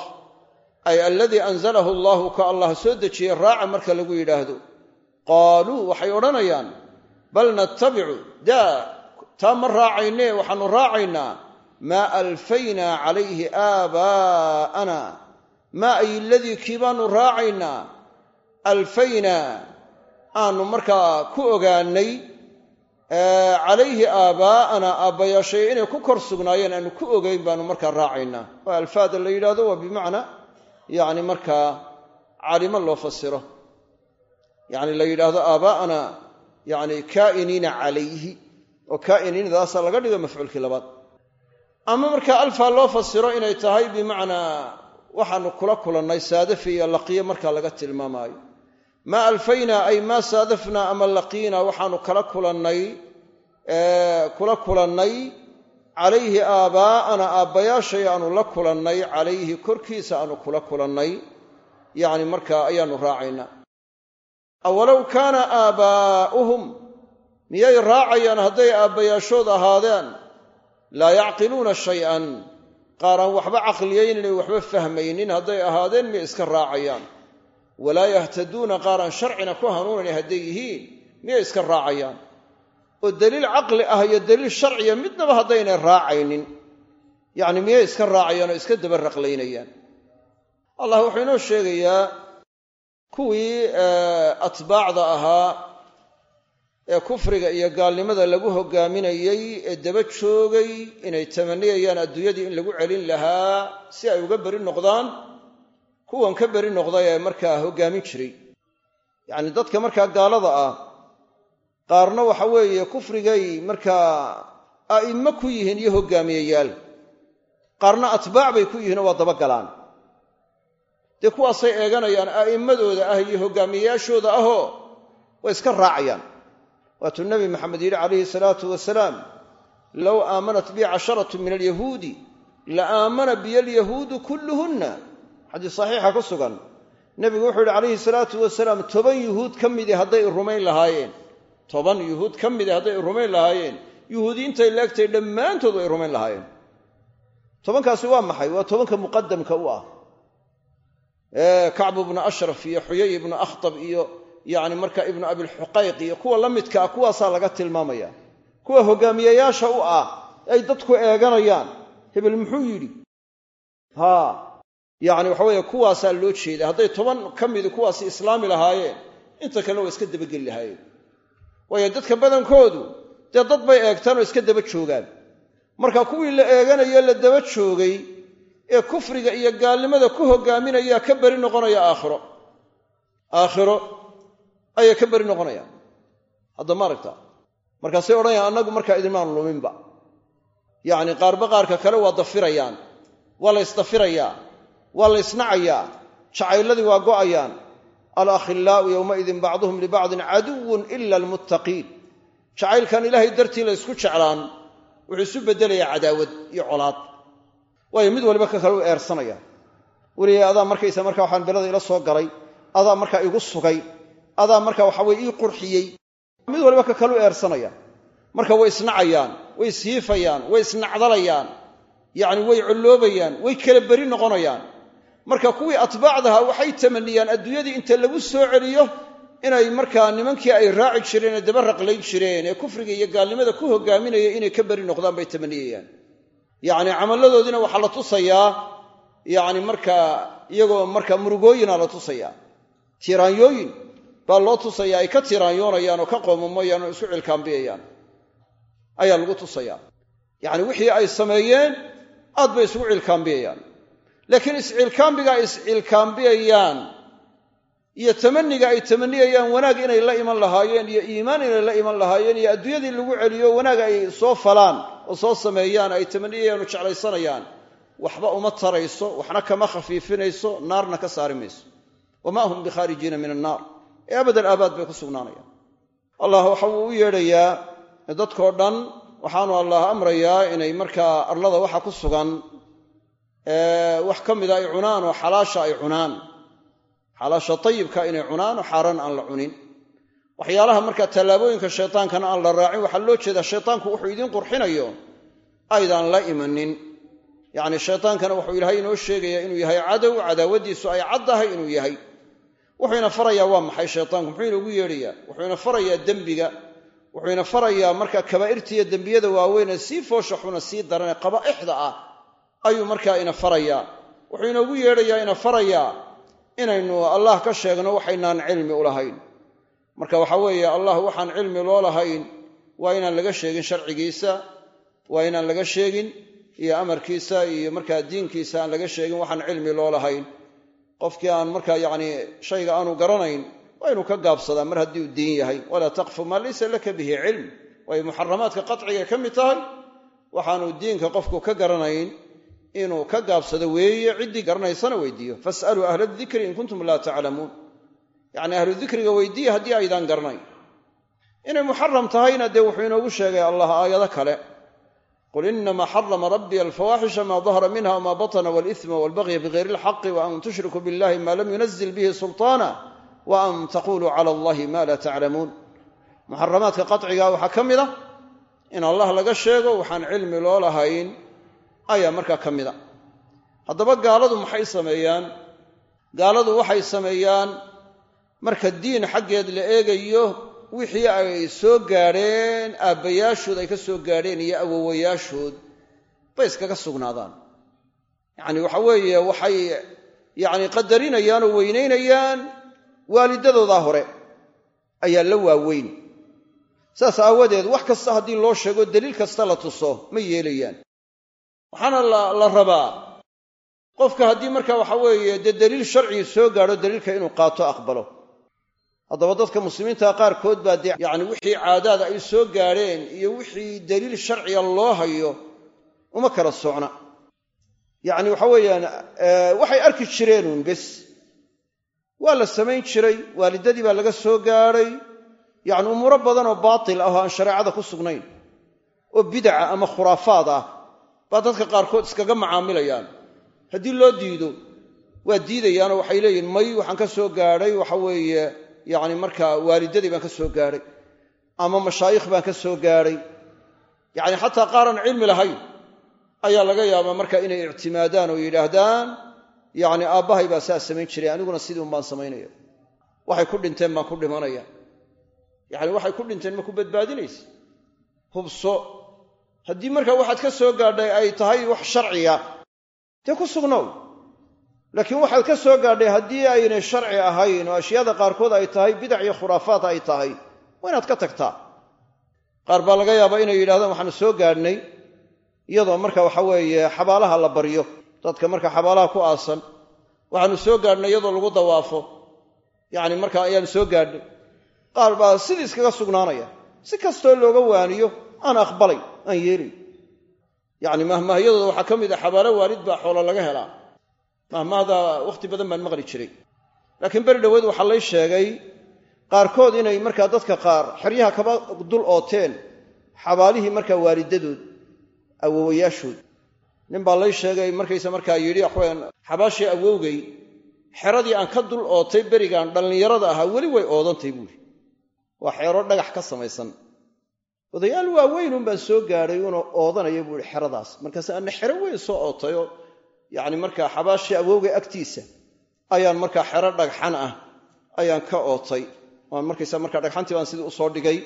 ay aladii anzalahu allahu ka allah soo dejiyey raaca marka lagu yidhaahdo. Qaaluu waxay odhanayaan bal nattabicu daa taa ma raacayne waxaannu raacaynaa. Maa alfaynaa calayhi aabaa'ana. Maa ay ladii kii baannu raacaynaa. Alfaynaa aanu markaa ku ogaannay calayhi aabaa'ana aabbayaashay inay ku kor sugnaayeen aanu ku ogayn baanu markaa raacaynaa. Waa alfaada la yidhahdo waa bimacnaa yacni markaa calimo loo fasiro. Yacni la yidhaahdo aabaa'ana yacni kaa'iniina calayhi oo kaa'iniinadaasaa laga dhigo mafcuulkii labaad. Ama markaa alfaa loo fasiro inay tahay bimacnaa waxaanu kula kulannay saadafi iyo laqiyo markaa laga tilmaamaayo maa alfaynaa ay maa saadafnaa ama laqiinaa waxaanu kala kulannay kula kulannay calayhi aabaa'ana aabbayaashay aanu la kulannay calayhi korkiisa aanu kula kulannay. Yacni markaa ayaannu raacaynaa. Awalow kaana aabaa'uhum miyay raacayaan hadday aabbayaashood ahaadeen? Laa yacqiluuna shay-an. Qaar waxba caqliyayninay waxba fahmaynin hadday ahaadeen miyay iska raacayaan walaa yahtaduuna qaar aan sharcina ku hanuunayn hadday yihiin miyay iska raacayaan? Oo deliil caqli ah iyo deliil sharciya midnaba haddaynay raacaynin. Yacni miyay iska raacayaan oo iska daba raqlaynayaan allah wuxuu inoo sheegayaa kuwii atbaacda ahaa ee kufriga iyo gaalnimada lagu hogaaminayey ee daba joogay inay tamaniyayaan adduunyadii in lagu celin lahaa si ay uga beri noqdaan kuwan ka beri noqday ee markaa hoggaamin jiray. Yacni dadka markaa gaalada ah qaarna waxa weeye kufrigay markaa a'immo ku yihiin iyo hoggaamiyeyaal qaarna atbaac bay ku yihiinoo waa dabagalaan dee kuwaasay eeganayaan a'immadooda ah iyo hoggaamiyeyaashooda ahoo way iska raacayaan. Waatuu nebi maxamed yidhi calayhi salaatu wasalaam low aamanat bii casharatu min alyahuudi la aamana biyo alyahuudu kulluhunna xadiis saxiixa ku sugan nebigu wuxuu yidhi calayhi salaatu wasalaam toban yuhuud ka midii hadday rumayn lahaayeen toban yuhuud ka midii hadday rumayn lahaayeen yuhuudiintay laegtay dhammaantood way rumayn lahaayeen. Tobankaasi waa maxay? Waa tobanka muqadamka u ah. Kacbu ibnu ashraf iyo xuyay ibnu akhtab iyo yacni marka ibnu abilxuqayq iyo kuwa la midka ah kuwaasaa laga tilmaamaya. Kuwa hogaamiyeyaasha u ah ay dadku eeganayaan. Hebel muxuu yidhi haa yacni waxa weeye kuwaasaa loo jeeda hadday toban ka midi kuwaasi islaami lahaayeen inta kalena waa iska dabageli lahaayeen. Waayo dadka badankoodu dee dad bay eegtaan oo iska daba joogaan. Marka kuwii la eeganayo la daba joogay ee kufriga iyo gaalnimada ku hogaaminayaa ka beri noqonaya aakhiro. Aakhiro ayay ka beri noqonayaan. Hadda ma aragta markaasay odhanayaan annagu markaa idinmaan luminba. Yacni qaarba qaarka kale waa dafirayaan waa la ysdafirayaa waa la ysnacayaa jacayladii waa go'ayaan. Alakhillaa'u yowmaidin bacduhum libacdin caduwun ila almuttaqiin jacaylkan ilaahay dartii la ysku jeclaan wuxuu isu beddelayaa cadaawad iyo colaad. Waayo mid waliba ka kale u eersanaya. Weligay adaa markaysa marka waxaan belada ila soo galay adaa markaa igu sugay adaa marka waxaweye ii qurxiyey mid waliba ka kale u eersanaya. Marka way isnacayaan way ishiifayaan way isnacdalayaan yacni way colloobayaan way kala beri noqonayaan marka kuwii atbaacdaha waxay tamaniyaan adduunyadii inta lagu soo celiyo inay markaa nimankii ay raaci jireen ee daba raqlayn jireen ee kufriga iyo gaalnimada ku hogaaminaya inay ka beri noqdaan bay tamaniyayaan. Yacni camalladoodiina waxaa la tusayaa yacni markaa iyagoo markaa murugooyina la tusayaa. Tiiraanyooyin baa loo tusayaa ay ka tiiraanyoonayaan oo ka qoomamayaan oo isku cilkaambiyayaan. Ayaa lagu tusayaa. Yacni wixii ay sameeyeen aad bay isugu cilkaambiyayaan laakiin iscilkaambiga ay iscilkaambiyayaan iyo tamaniga ay tamaniyayaan wanaag inay la iman lahaayeen iyo iimaan inay la iman lahaayeen iyo adduunyadii lagu celiyo wanaag ay soo falaan oo soo sameeyaan ay tamaniyayaan oo jeclaysanayaan waxba uma tarayso waxna kama khafiifinayso naarna ka saari mayso. Wamaa hum bikhaarijiina min annaar ee abadan aabaad bay ku sugnaanayaan. Allah waxa uu u yeedhayaa dadkoo dhan waxaanu allah amrayaa inay markaa arlada waxa ku sugan wax ka mida ay cunaan oo xalaasha ay cunaan. Xalaasha tayibka inay cunaan oo xaaraan aan la cunin. Waxyaalaha markaa tallaabooyinka shaytaankana aan la raacin waxaa loo jeedaa shaytaanku wuxuu idiin qurxinayo aydaan la imanin. Yacni shaytaankana wuxuu ilaahay inoo sheegayaa inuu yahay cadow cadaawadiisu ay caddahay inuu yahay. Wuxuuna farayaa waa maxay shaytaanku? Muxuu inoogu yeedhayaa. Wuxuuna farayaa dembiga. Wuxuuna farayaa markaa kabaa'irtiiyo dembiyada waaweynee sii foosha xuna sii daranee qabaa'ixda ah ayuu markaa ina farayaa wuxuu inoogu yeedhayaa ina farayaa inaynu allah ka sheegno waxaynaan cilmi u lahayn. Marka waxa weeye allah waxaan cilmi loo lahayn waa inaan laga sheegin sharcigiisa waa inaan laga sheegin iyo amarkiisa iyo markaa diinkiisa aan laga sheegin waxaan cilmi loo lahayn. Qofkii aan markaa yacni shayga aanu garanayn waa inuu ka gaabsadaa mar haddii uu diin yahay. Walaa taqfu maa laysa laka bihi cilm. Waayo muxaramaadka qatciga ka mid tahay. Waxaanu diinka qofku ka garanayn inuu ka gaabsado weeye ciddii garanaysana weydiiyo. Fasaluu ahla dikri in kuntum laa taclamuun. Yacni ahlu dikriga weydiiya haddii aydaan garanayn. Inay muxaram tahayna dee wuxuu inoogu sheegay allah aayado kale. Qul inama xarama rabbii alfawaaxisha maa dahara minha wma batna walisma walbagya bigayri ilxaqi wa an tushrikuu billahi ma lam yunazil bihi sulطaana wa taquluu cala allahi ma la taclamuun. Muxaramaadka qaciga waxaa ka mid a in allah laga sheego waxaan cilmi loo lahayn ayaa markaa ka mid a haddaba gaaladu maxay sameeyaan? Gaaladu waxay sameeyaan marka diin xaggeed la eegayo wixii ay soo gaadheen aabbayaashood ay ka soo gaadheen iyo awowayaashood bay iskaga sugnaadaan. Yacni waxa weeye waxay yacni qadarinayaan oo weynaynayaan waalidadoodaa hore ayaa la waaweyn. Saas aawadeed wax kasta haddii loo sheego deliil kasta la tuso ma yeelayaan waxaana la rabaa qofka haddii marka waxa weeye dee deliil sharcigi soo gaadho deliilka inuu qaato aqbalo. Haddaba dadka muslimiinta qaarkood baa dee yacni wixii caadaada ay soo gaadheen iyo wixii deliil sharciga loo hayo uma kala socna yacni waxa weeyaan waxay arki jireenuun bes. Waa la samayn jiray waalidadii baa laga soo gaadhay. Yacni umuuro badan oo baatil ah oo aan shareecada ku sugnayn oo bidaca ama khuraafaad ah baa dadka qaarkood iskaga macaamilayaan. Haddii loo diido waa diidayaanoo waxay leeyihiin may waxaan ka soo gaadhay waxa weeye yacni markaa waalidadii baan ka soo gaadhay ama mashaayikh baan ka soo gaadhay. Yacni xataa qaaran cilmi lahayn ayaa laga yaabaa marka inay ictimaadaan oo yidhaahdaan yacni aabbahay baa saa samayn jiray aniguna sidii un baan samaynaya waxay ku dhinteen baan ku dhimanaya. Yacni waxay ku dhinteen ma ku badbaadinaysa? Hubso haddii marka waxaad ka soo gaadhay ay tahay wax sharciya dee ku sugnow. Laakiin waxaad ka soo gaadhay haddii aynay sharci ahayn oo ashyaada qaarkood ay tahay bidac iyo khuraafaat ay tahay waa inaad ka tagtaa. Qaar baa laga yaabaa inay yidhahdaan waxaanu soo gaadhnay. Iyadoo marka waxa weeye xabaalaha la baryo dadka marka xabaalaha ku aasan waxaanu soo gaadhnay iyadoo lagu dawaafo. Yacni marka ayaanu soo gaadhnay. Qaar baa sidii iskaga sugnaanaya. Si kastoo looga waaniyo aan aqbalay aan yeelay. Yacni mahmaahyadooda waxaa ka mid a xabaalo waalid baa xoolo laga helaa. Mahmaahda wakhti badan baan maqli jiray. Laakiin beri dhoweed waxaa lay sheegay qaarkood inay markaa dadka qaar xeryaha kaba dul ooteen xabaalihii markaa waalidadood awowayaashood nin baa lay sheegay markaysa markaa yidhi waxweyaan xabaashii awowgay xeradii aan ka dul ootay berigaan dhallinyarada ahaa weli way oodantay buuri waa xeero dhagax ka samaysan odayaal waaweynun baan soo gaadhay unoo oodanaya buuhi xeradaas. Markaas ana xero weyn soo ootayoo yacni markaa xabaashii awowgay agtiisa ayaan markaa xero dhagxan ah ayaan ka ootay. Waan markaysa markaa dhagxantii baan sidii u soo dhigay.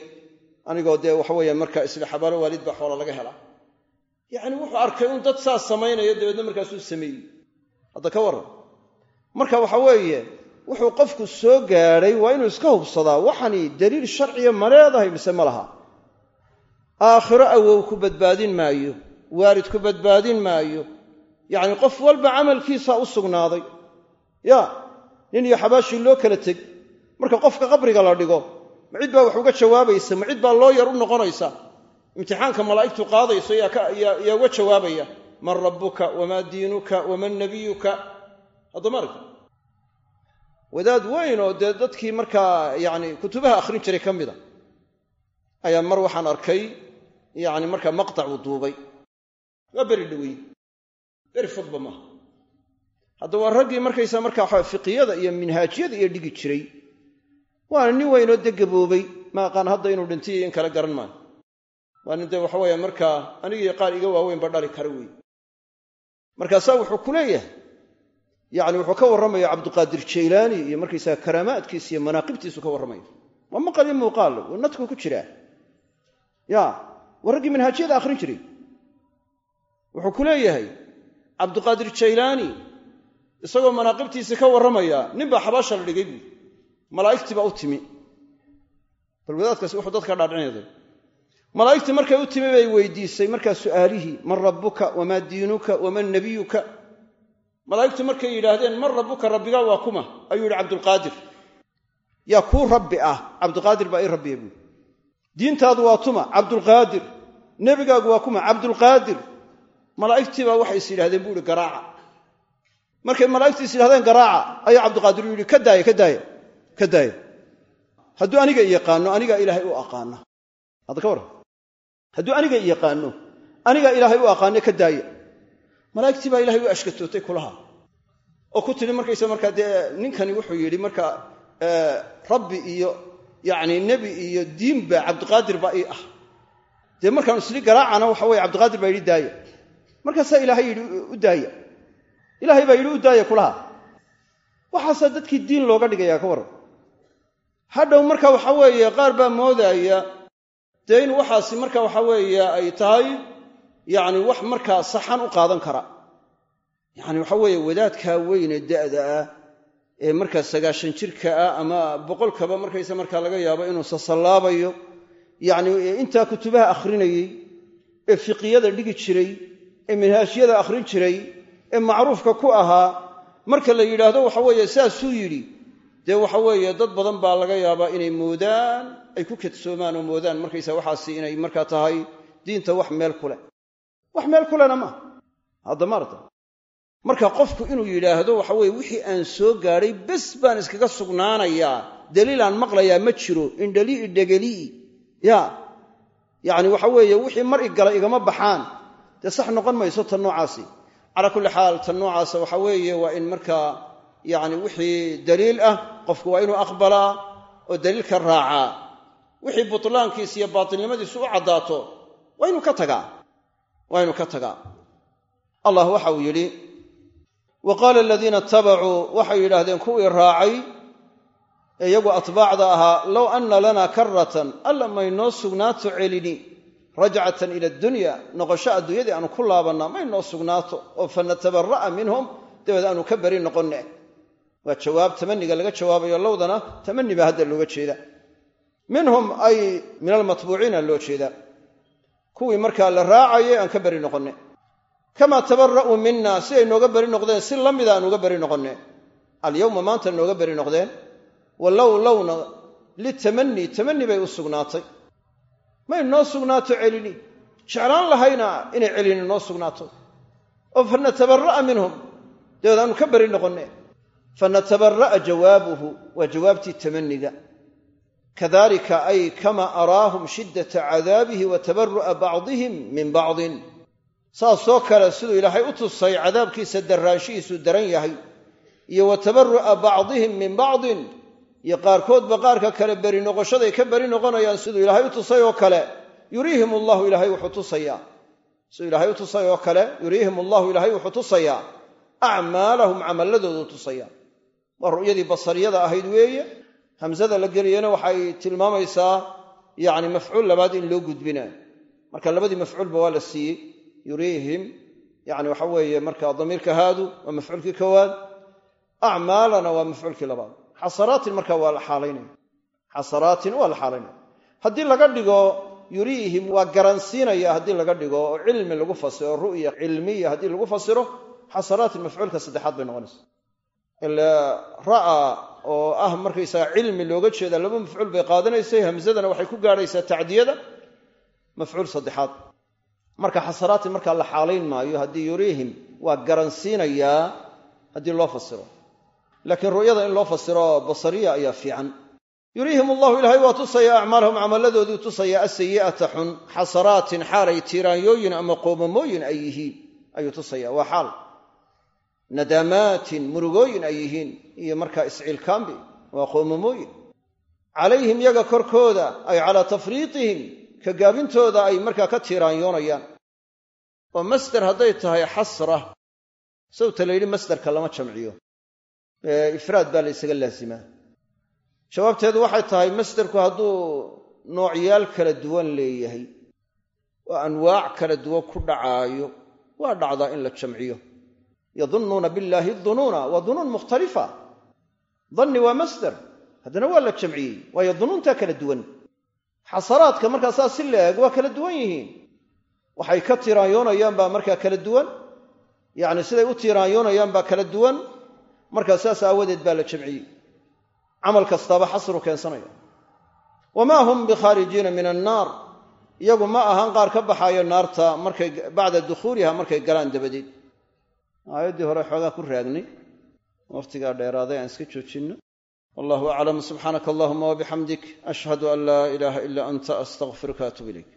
Anigoo dee waxaweeye markaa isla xabaalo waalid baa xoola laga helaa. Yacni wuxuu arkay un dad saas samaynaya dabeedna markaasuu sameeyey. Hadda ka warran. Marka waxa weeye wuxuu qofku soo gaadhay waa inuu iska hubsadaa waxani daliil sharciya ma leedahay mise ma laha aakhiro awow ku badbaadin maayo waalid ku badbaadin maayo. Yacni qof walba camalkiisaa u sugnaaday. Ya nin iyo xabaashii loo kala teg. Marka qofka qabriga la dhigo ma cid baa wax uga jawaabaysa ma cid baa loo yar u noqonaysa. Imtixaanka malaa'igtu qaadayso yaa uga jawaabaya man rabbuka wamaa diinuka waman nabiyuka. Haddama arka wadaad weyn oo dee dadkii markaa yacni kutubaha akhrin jiray ka mida ayaa mar waxaan arkay yacni markaa maqtac uu duubay. Waa beri dhowey beri fogba maaha. Hadda waa raggii markaysa markaa fiqiyada iyo minhaajyada iyo dhigi jiray. Waana nin weynoo de gaboobay ma aqaan hadda inuu dhintay iyo in kale garan maayo waa nin dee waxa weeye markaa anigii qaar iga waaweynba dhali kara wey markaasaa wuxuu ku leeyahay. Yacni wuxuu ka warramaya cabduqaadir jaylaani iyo markaysaga karaamaadkiisa iyo manaaqibtiisu ka warramaya waa maqal iyo muuqaal nadku ku jiraa ya waa raggii manhaajyada akhrin jiray. Wuxuu ku leeyahay cabduqaadir jaylaani isagoo manaaqibtiisii ka warramaya nin baa xabaasha la dhigay buuri malaa'igtii baa u timi. Bal wuxuu dadka dhaadhicinaya malaa'igtii markay u timi bay weydiisay markaa su'aalihii man rabbuka wamaa diinuka waman nabiyuka malaa'igtu markay yidhaahdeen man rabbuka rabbigaa waa kuma? Ayuu yidhi cabdulqaadir yaa kuu rabbi ah cabdulqaadir baa ii rabbiya buuri diintaadu waa tuma cabdulqaadir nebigaagu waa kuma cabdulqaadir malaa'igtii baa waxay is yidhahdeen buu ihi garaaca. Markay malaa'igtii is yidhahdeen garaaca. Ayaa cabdulqaadir u yidhi ka daaya ka daaya ka daaya hadduu aniga yaqaano anigaa ilaahay u aqaana hadda ka warran. Hadduu aniga i yaqaano anigaa ilaahay u aqaane ka daaya malaa'igtii baa ilahay u ashkatootay kulaha. Oo ku tidhi markaysa markaa dee ninkani wuxuu yidhi markaa rabbi iyo yacni nebi iyo diinba cabdiqaadir baa ii ah. Dee markaanu isli garaacana waxa weye cabdiqaadir baa yidhi daaya. Markaasaa ilaahay yidhi u daaya. Ilaahay baa yidhi u daaya kulaha. Waxaasaa dadkii diin looga dhigayaa ka warran. Hadhow marka waxa weeye qaar baa moodaaya dee in waxaasi marka waxa weeye ay tahay yacni wax markaa saxan u qaadan kara. Yacni waxa weeye wadaadkaa weyne da'da ah ee markaa sagaashan jirka ah ama boqolkaba markaysa markaa laga yaabo inuu sasallaabayo yacni intaa kutubaha akhrinayey ee fiqiyada dhigi jiray ee manhaajyada akhrin jiray ee macruufka ku ahaa marka la yidhaahdo waxa weeye saasuu yidhi dee waxa weeye dad badan baa laga yaabaa inay moodaan ay ku kadsoomaan oo moodaan markaysa waxaasi inay markaa tahay diinta wax meel ku leh. Wax meel kulena maaha hadda maarta marka qofku inuu yidhaahdo waxa weye wixii aan soo gaadhay bes baan iskaga sugnaanayaa daliilaan maqlayaa ma jiro. Indhalii dhegelii ya. Yacni waxa weeye wixii mar i gala igama baxaan. Dee sax noqon mayso tan noocaasi. Calaa kulli xaal tan noocaasa waxa weeye waa in markaa yacni wixii daliil ah qofku waa inuu aqbalaa oo daliilka raacaa. Wixii butlaankiisa iyo baatilnimadiisu u caddaato waa inuu ka tagaa. Waa inuu ka tagaa. Allah waxa uu yidhi wa qaala aladiina itabacuu waxay yidhaahdeen kuwii raacay ee iyagu atbaacda ahaa low anna lanaa karatan alla maynoo sugnaato celini rajcatan ila addunya noqosho adduunyadii aanu ku laabannaa maynoo sugnaato oo fanatabara'a minhum dabeed aanu ka beri noqonne. Waa jawaab tamaniga laga jawaabayo lowdana tamani baa hadda looga jeeda. Minhum ay min almatbuuciina loo jeedaa kuwii markaa la raacayay aan ka beri noqonne kamaa tabara'uu mina siday nooga beri noqdeen si la mida aan uga beri noqonne. Alyowma maanta nooga beri noqdeen. Walow lowna litamani tamani bay u sugnaatay. May noo sugnaato celini. Jeclaan lahayna inay celini noo sugnaato. Oo fanatabara'a minhum dabeed aanu ka beri noqonne. Fanatabara'a jawaabuhu waa jawaabtii tamaniga kadalika ay kama araahum shiddata cadaabihi wa tabaru'a bacdihim min bacdin saasoo kale siduu ilaahay u tusay cadaabkiisa daraanshihiisu daran yahay iyo wa tabaru'a bacdihim min bacdin iyo qaarkoodba qaarka kale beri noqoshaday ka beri noqonayaan siduu ilaahay u tusay oo kale yuriihim allahu ilaahay wuxuu tusayaa. Siduu ilaahay u tusay oo kale yuriihim allahu ilaahay wuxuu tusayaa. Acmaalahum camalladoodu tusaya waa ru'yadii basariyada ahayd weeye. Hamsada la geliyena waxay tilmaamaysaa yacni mafcuul labaad in loo gudbina marka labadii mafcuulba waa la siiyey yuriihim yani waxa weeye marka damiirka haadu waa mafcuulkii kowaad acmaalana waa mafcuulkii labaad. Xasaraatin marka waa la xaalaynaya. Xasaraatin waa la xaalaynaya. Haddii laga dhigo yuriihim waa garansiinaya haddii laga dhigo oo cilmi lagu fasiro ru'ya cilmiya haddii lagu fasiro xasaraatin mafcuulka saddexaad bay noqonaysa ila ra'a oo ah markaysaga cilmi looga jeeda laba mafcuul bay qaadanaysay hamsadana waxay ku gaadhaysaa tacdiyada mafcuul saddexaad marka xasaraatin markaa la xaalayn maayo haddii yuriihim waa garansiinayaa haddii loo fasiro. Laakiin ru'yada in loo fasiro basariya ayaa fiican. Yuriihim allahu ilaahay waa tusaya acmaalahum camalladoodii tusaya asayi'ata xun xasaraatin xaalay tiiraanyooyin ama qoomamooyin ay yihiin ayuu tusaya waa xaal. Nadaamaatin murugooyin ay yihiin iyo markaa isciilkaambi waa qoomamooyin. Calayhim yaga korkooda ay calaa tafriitihim ka gaabintooda ay markaa ka tiiraanyoonayaan oo masder hadday tahay xasra. Sawta la yidhi masderka lama jamciyo. Ifraad baa la ysaga laasimaa. Jawaabteedu waxay tahay masderku hadduu noocyaal kala duwan leeyahay oo anwaac kala duwan ku dhacaayo waa dhacdaa in la jamciyo. Yadunnuuna billaahi dunuuna waa dunuun mukhtalifa. Danni waa masder haddana waa la jamciyey waayo dunuuntaa kala duwan xasaraadka markaa saas si la eeg waa kala duwan yihiin. Waxay ka tiiraanyoonayaan baa markaa kala duwan. Yacni siday u tiiraanyoonayaan baa kala duwan. Markaa saas aawadeed baa la jamciyey camal kastaaba xasru keensanaya. Wamaa hum bikhaarijiina min annaar. Iyagu ma ahan qaar ka baxaayo naarta markay bacda dukhuuliha markay galaan dabadeed. Aayaddii hore xoogaa ku raagnay wakhtigaa dheeraaday aan iska joojinno wallahu aclam subxaanaka allahuma wabixamdik ashhadu an laa ilaaha ila anta astaqfiruka atub ilayk